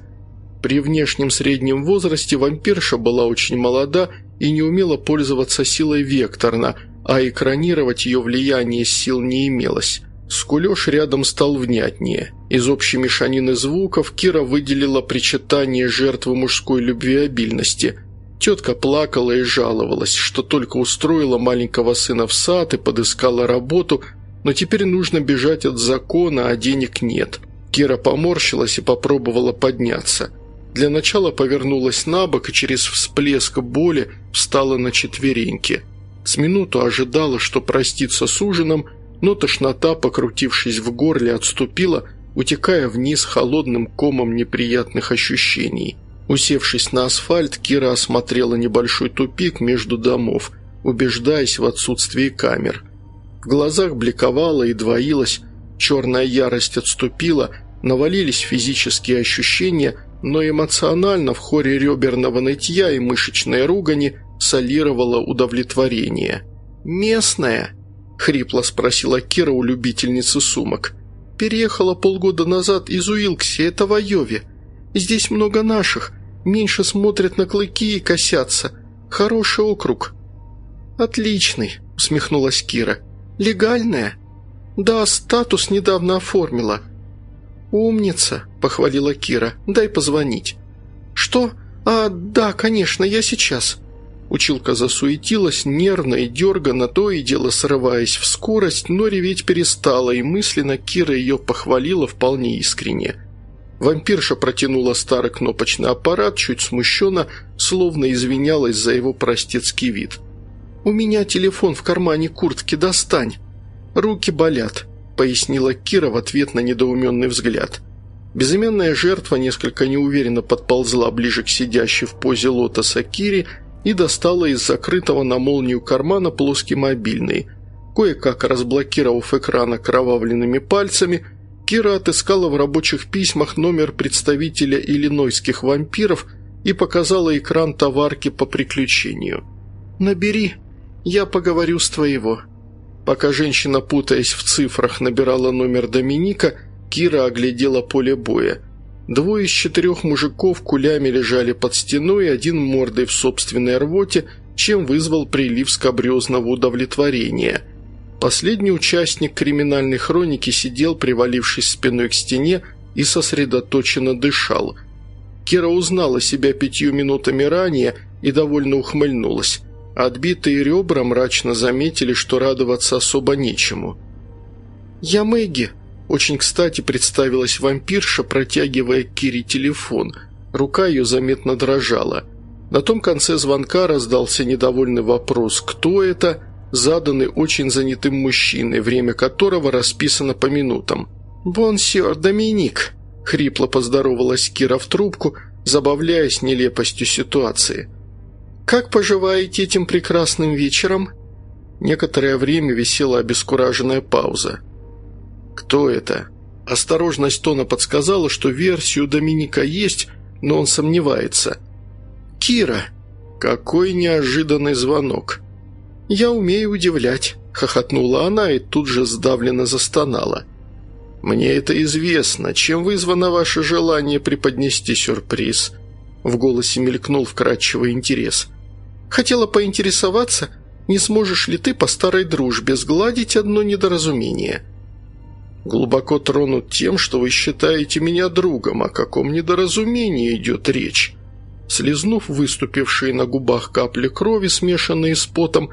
При внешнем среднем возрасте вампирша была очень молода и не умела пользоваться силой векторно, а экранировать ее влияние сил не имелось. Скулеж рядом стал внятнее. Из общей мешанины звуков Кира выделила причитание жертвы мужской любвеобильности – Тетка плакала и жаловалась, что только устроила маленького сына в сад и подыскала работу, но теперь нужно бежать от закона, а денег нет. Кира поморщилась и попробовала подняться. Для начала повернулась на бок и через всплеск боли встала на четвереньки. С минуту ожидала, что проститься с ужином, но тошнота, покрутившись в горле, отступила, утекая вниз холодным комом неприятных ощущений. Усевшись на асфальт, Кира осмотрела небольшой тупик между домов, убеждаясь в отсутствии камер. В глазах бликовала и двоилась, черная ярость отступила, навалились физические ощущения, но эмоционально в хоре реберного нытья и мышечной ругани солировало удовлетворение. «Местная?» – хрипло спросила Кира у любительницы сумок. «Переехала полгода назад из Уилкси, это в Айове. Здесь много наших, меньше смотрят на клыки и косятся. Хороший округ». «Отличный», – усмехнулась Кира. «Легальная?» «Да, статус недавно оформила». «Умница», – похвалила Кира. «Дай позвонить». «Что? А, да, конечно, я сейчас». Училка засуетилась, нервно и дерганно, то и дело срываясь в скорость, но реветь перестала, и мысленно Кира ее похвалила вполне искренне. Вампирша протянула старый кнопочный аппарат, чуть смущенно, словно извинялась за его простецкий вид. «У меня телефон в кармане куртки, достань!» «Руки болят», — пояснила Кира в ответ на недоуменный взгляд. Безымянная жертва несколько неуверенно подползла ближе к сидящей в позе лотоса Кире и достала из закрытого на молнию кармана плоский мобильный. Кое-как разблокировав экран окровавленными пальцами, Кира отыскала в рабочих письмах номер представителя иллинойских вампиров и показала экран товарки по приключению. «Набери, я поговорю с твоего». Пока женщина, путаясь в цифрах, набирала номер Доминика, Кира оглядела поле боя – Двое из четырех мужиков кулями лежали под стеной, один мордой в собственной рвоте, чем вызвал прилив скобрезного удовлетворения. Последний участник криминальной хроники сидел, привалившись спиной к стене, и сосредоточенно дышал. Кира узнала себя пятью минутами ранее и довольно ухмыльнулась. Отбитые ребра мрачно заметили, что радоваться особо нечему. «Я Мэгги», очень кстати представилась вампирша, протягивая Кире телефон. Рука ее заметно дрожала. На том конце звонка раздался недовольный вопрос «Кто это?», заданный очень занятым мужчиной, время которого расписано по минутам. «Бонсер, Доминик!» – хрипло поздоровалась Кира в трубку, забавляясь нелепостью ситуации. «Как поживаете этим прекрасным вечером?» Некоторое время висела обескураженная пауза. «Кто это?» Осторожность Тона подсказала, что версию Доминика есть, но он сомневается. «Кира!» Какой неожиданный звонок! «Я умею удивлять», – хохотнула она и тут же сдавленно застонала. «Мне это известно. Чем вызвано ваше желание преподнести сюрприз?» В голосе мелькнул вкрадчивый интерес. «Хотела поинтересоваться, не сможешь ли ты по старой дружбе сгладить одно недоразумение?» Глубоко тронут тем, что вы считаете меня другом, о каком недоразумении идет речь. Слизнув выступившие на губах капли крови, смешанные с потом,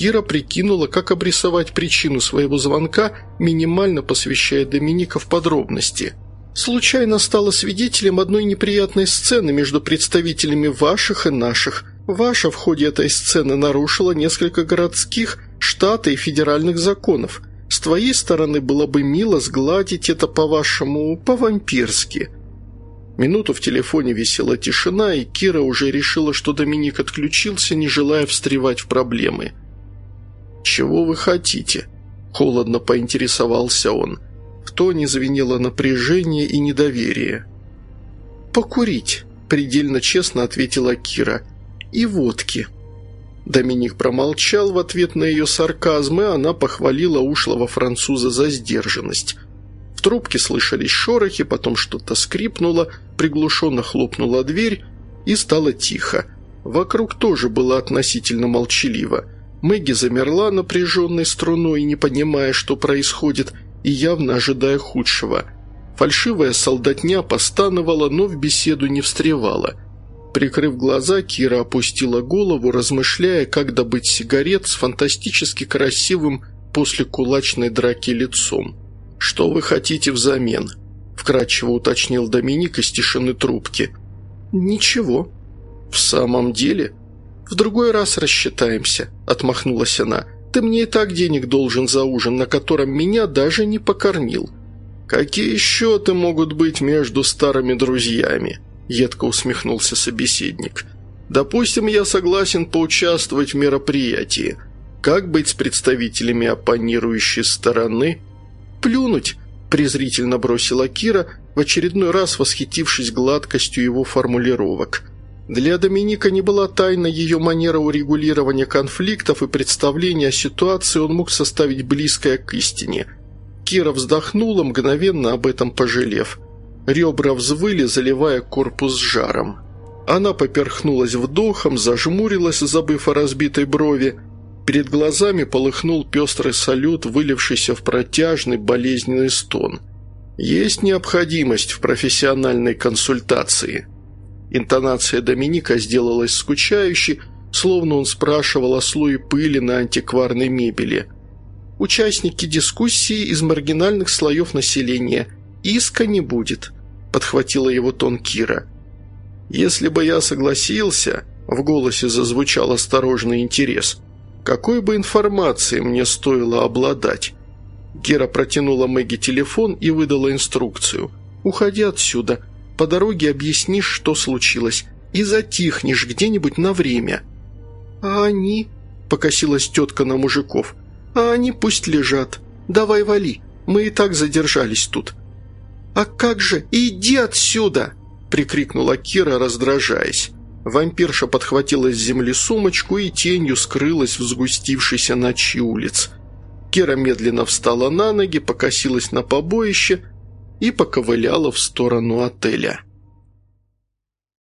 Кира прикинула, как обрисовать причину своего звонка, минимально посвящая Доминика в подробности. «Случайно стала свидетелем одной неприятной сцены между представителями ваших и наших. Ваша в ходе этой сцены нарушила несколько городских, штата и федеральных законов. С твоей стороны было бы мило сгладить это по-вашему, по-вампирски». Минуту в телефоне висела тишина, и Кира уже решила, что Доминик отключился, не желая встревать в проблемы. «Чего вы хотите?» – холодно поинтересовался он. В тоне звенело напряжение и недоверие. «Покурить», – предельно честно ответила Кира. «И водки». Доминик промолчал в ответ на ее сарказм, и она похвалила ушлого француза за сдержанность. В трубке слышались шорохи, потом что-то скрипнуло, приглушенно хлопнула дверь, и стало тихо. Вокруг тоже было относительно молчаливо. Мэгги замерла напряженной струной, не понимая, что происходит, и явно ожидая худшего. Фальшивая солдатня постановала, но в беседу не встревала – Прикрыв глаза, Кира опустила голову, размышляя, как добыть сигарет с фантастически красивым после кулачной драки лицом. «Что вы хотите взамен?» вкратчиво уточнил Доминик из тишины трубки. «Ничего». «В самом деле?» «В другой раз рассчитаемся», – отмахнулась она. «Ты мне и так денег должен за ужин, на котором меня даже не покормил». «Какие счеты могут быть между старыми друзьями?» – едко усмехнулся собеседник. «Допустим, я согласен поучаствовать в мероприятии. Как быть с представителями оппонирующей стороны?» «Плюнуть», – презрительно бросила Кира, в очередной раз восхитившись гладкостью его формулировок. Для Доминика не была тайна ее манера урегулирования конфликтов и представления о ситуации он мог составить близкое к истине. Кира вздохнула, мгновенно об этом пожалев. Ребра взвыли, заливая корпус жаром. Она поперхнулась вдохом, зажмурилась, забыв о разбитой брови. Перед глазами полыхнул пестрый салют, вылившийся в протяжный болезненный стон. Есть необходимость в профессиональной консультации. Интонация Доминика сделалась скучающей, словно он спрашивал о слое пыли на антикварной мебели. «Участники дискуссии из маргинальных слоев населения. Иска не будет», – подхватила его тон Кира. «Если бы я согласился», – в голосе зазвучал осторожный интерес, – «какой бы информации мне стоило обладать?» Кира протянула Мэгги телефон и выдала инструкцию. «Уходи отсюда. По дороге объяснишь, что случилось, и затихнешь где-нибудь на время». «А они?» – покосилась тетка на мужиков. «А они пусть лежат. Давай вали, мы и так задержались тут». «А как же? Иди отсюда!» – прикрикнула Кира, раздражаясь. Вампирша подхватила с земли сумочку и тенью скрылась в сгустившейся ночи улиц. Кира медленно встала на ноги, покосилась на побоище и поковыляла в сторону отеля.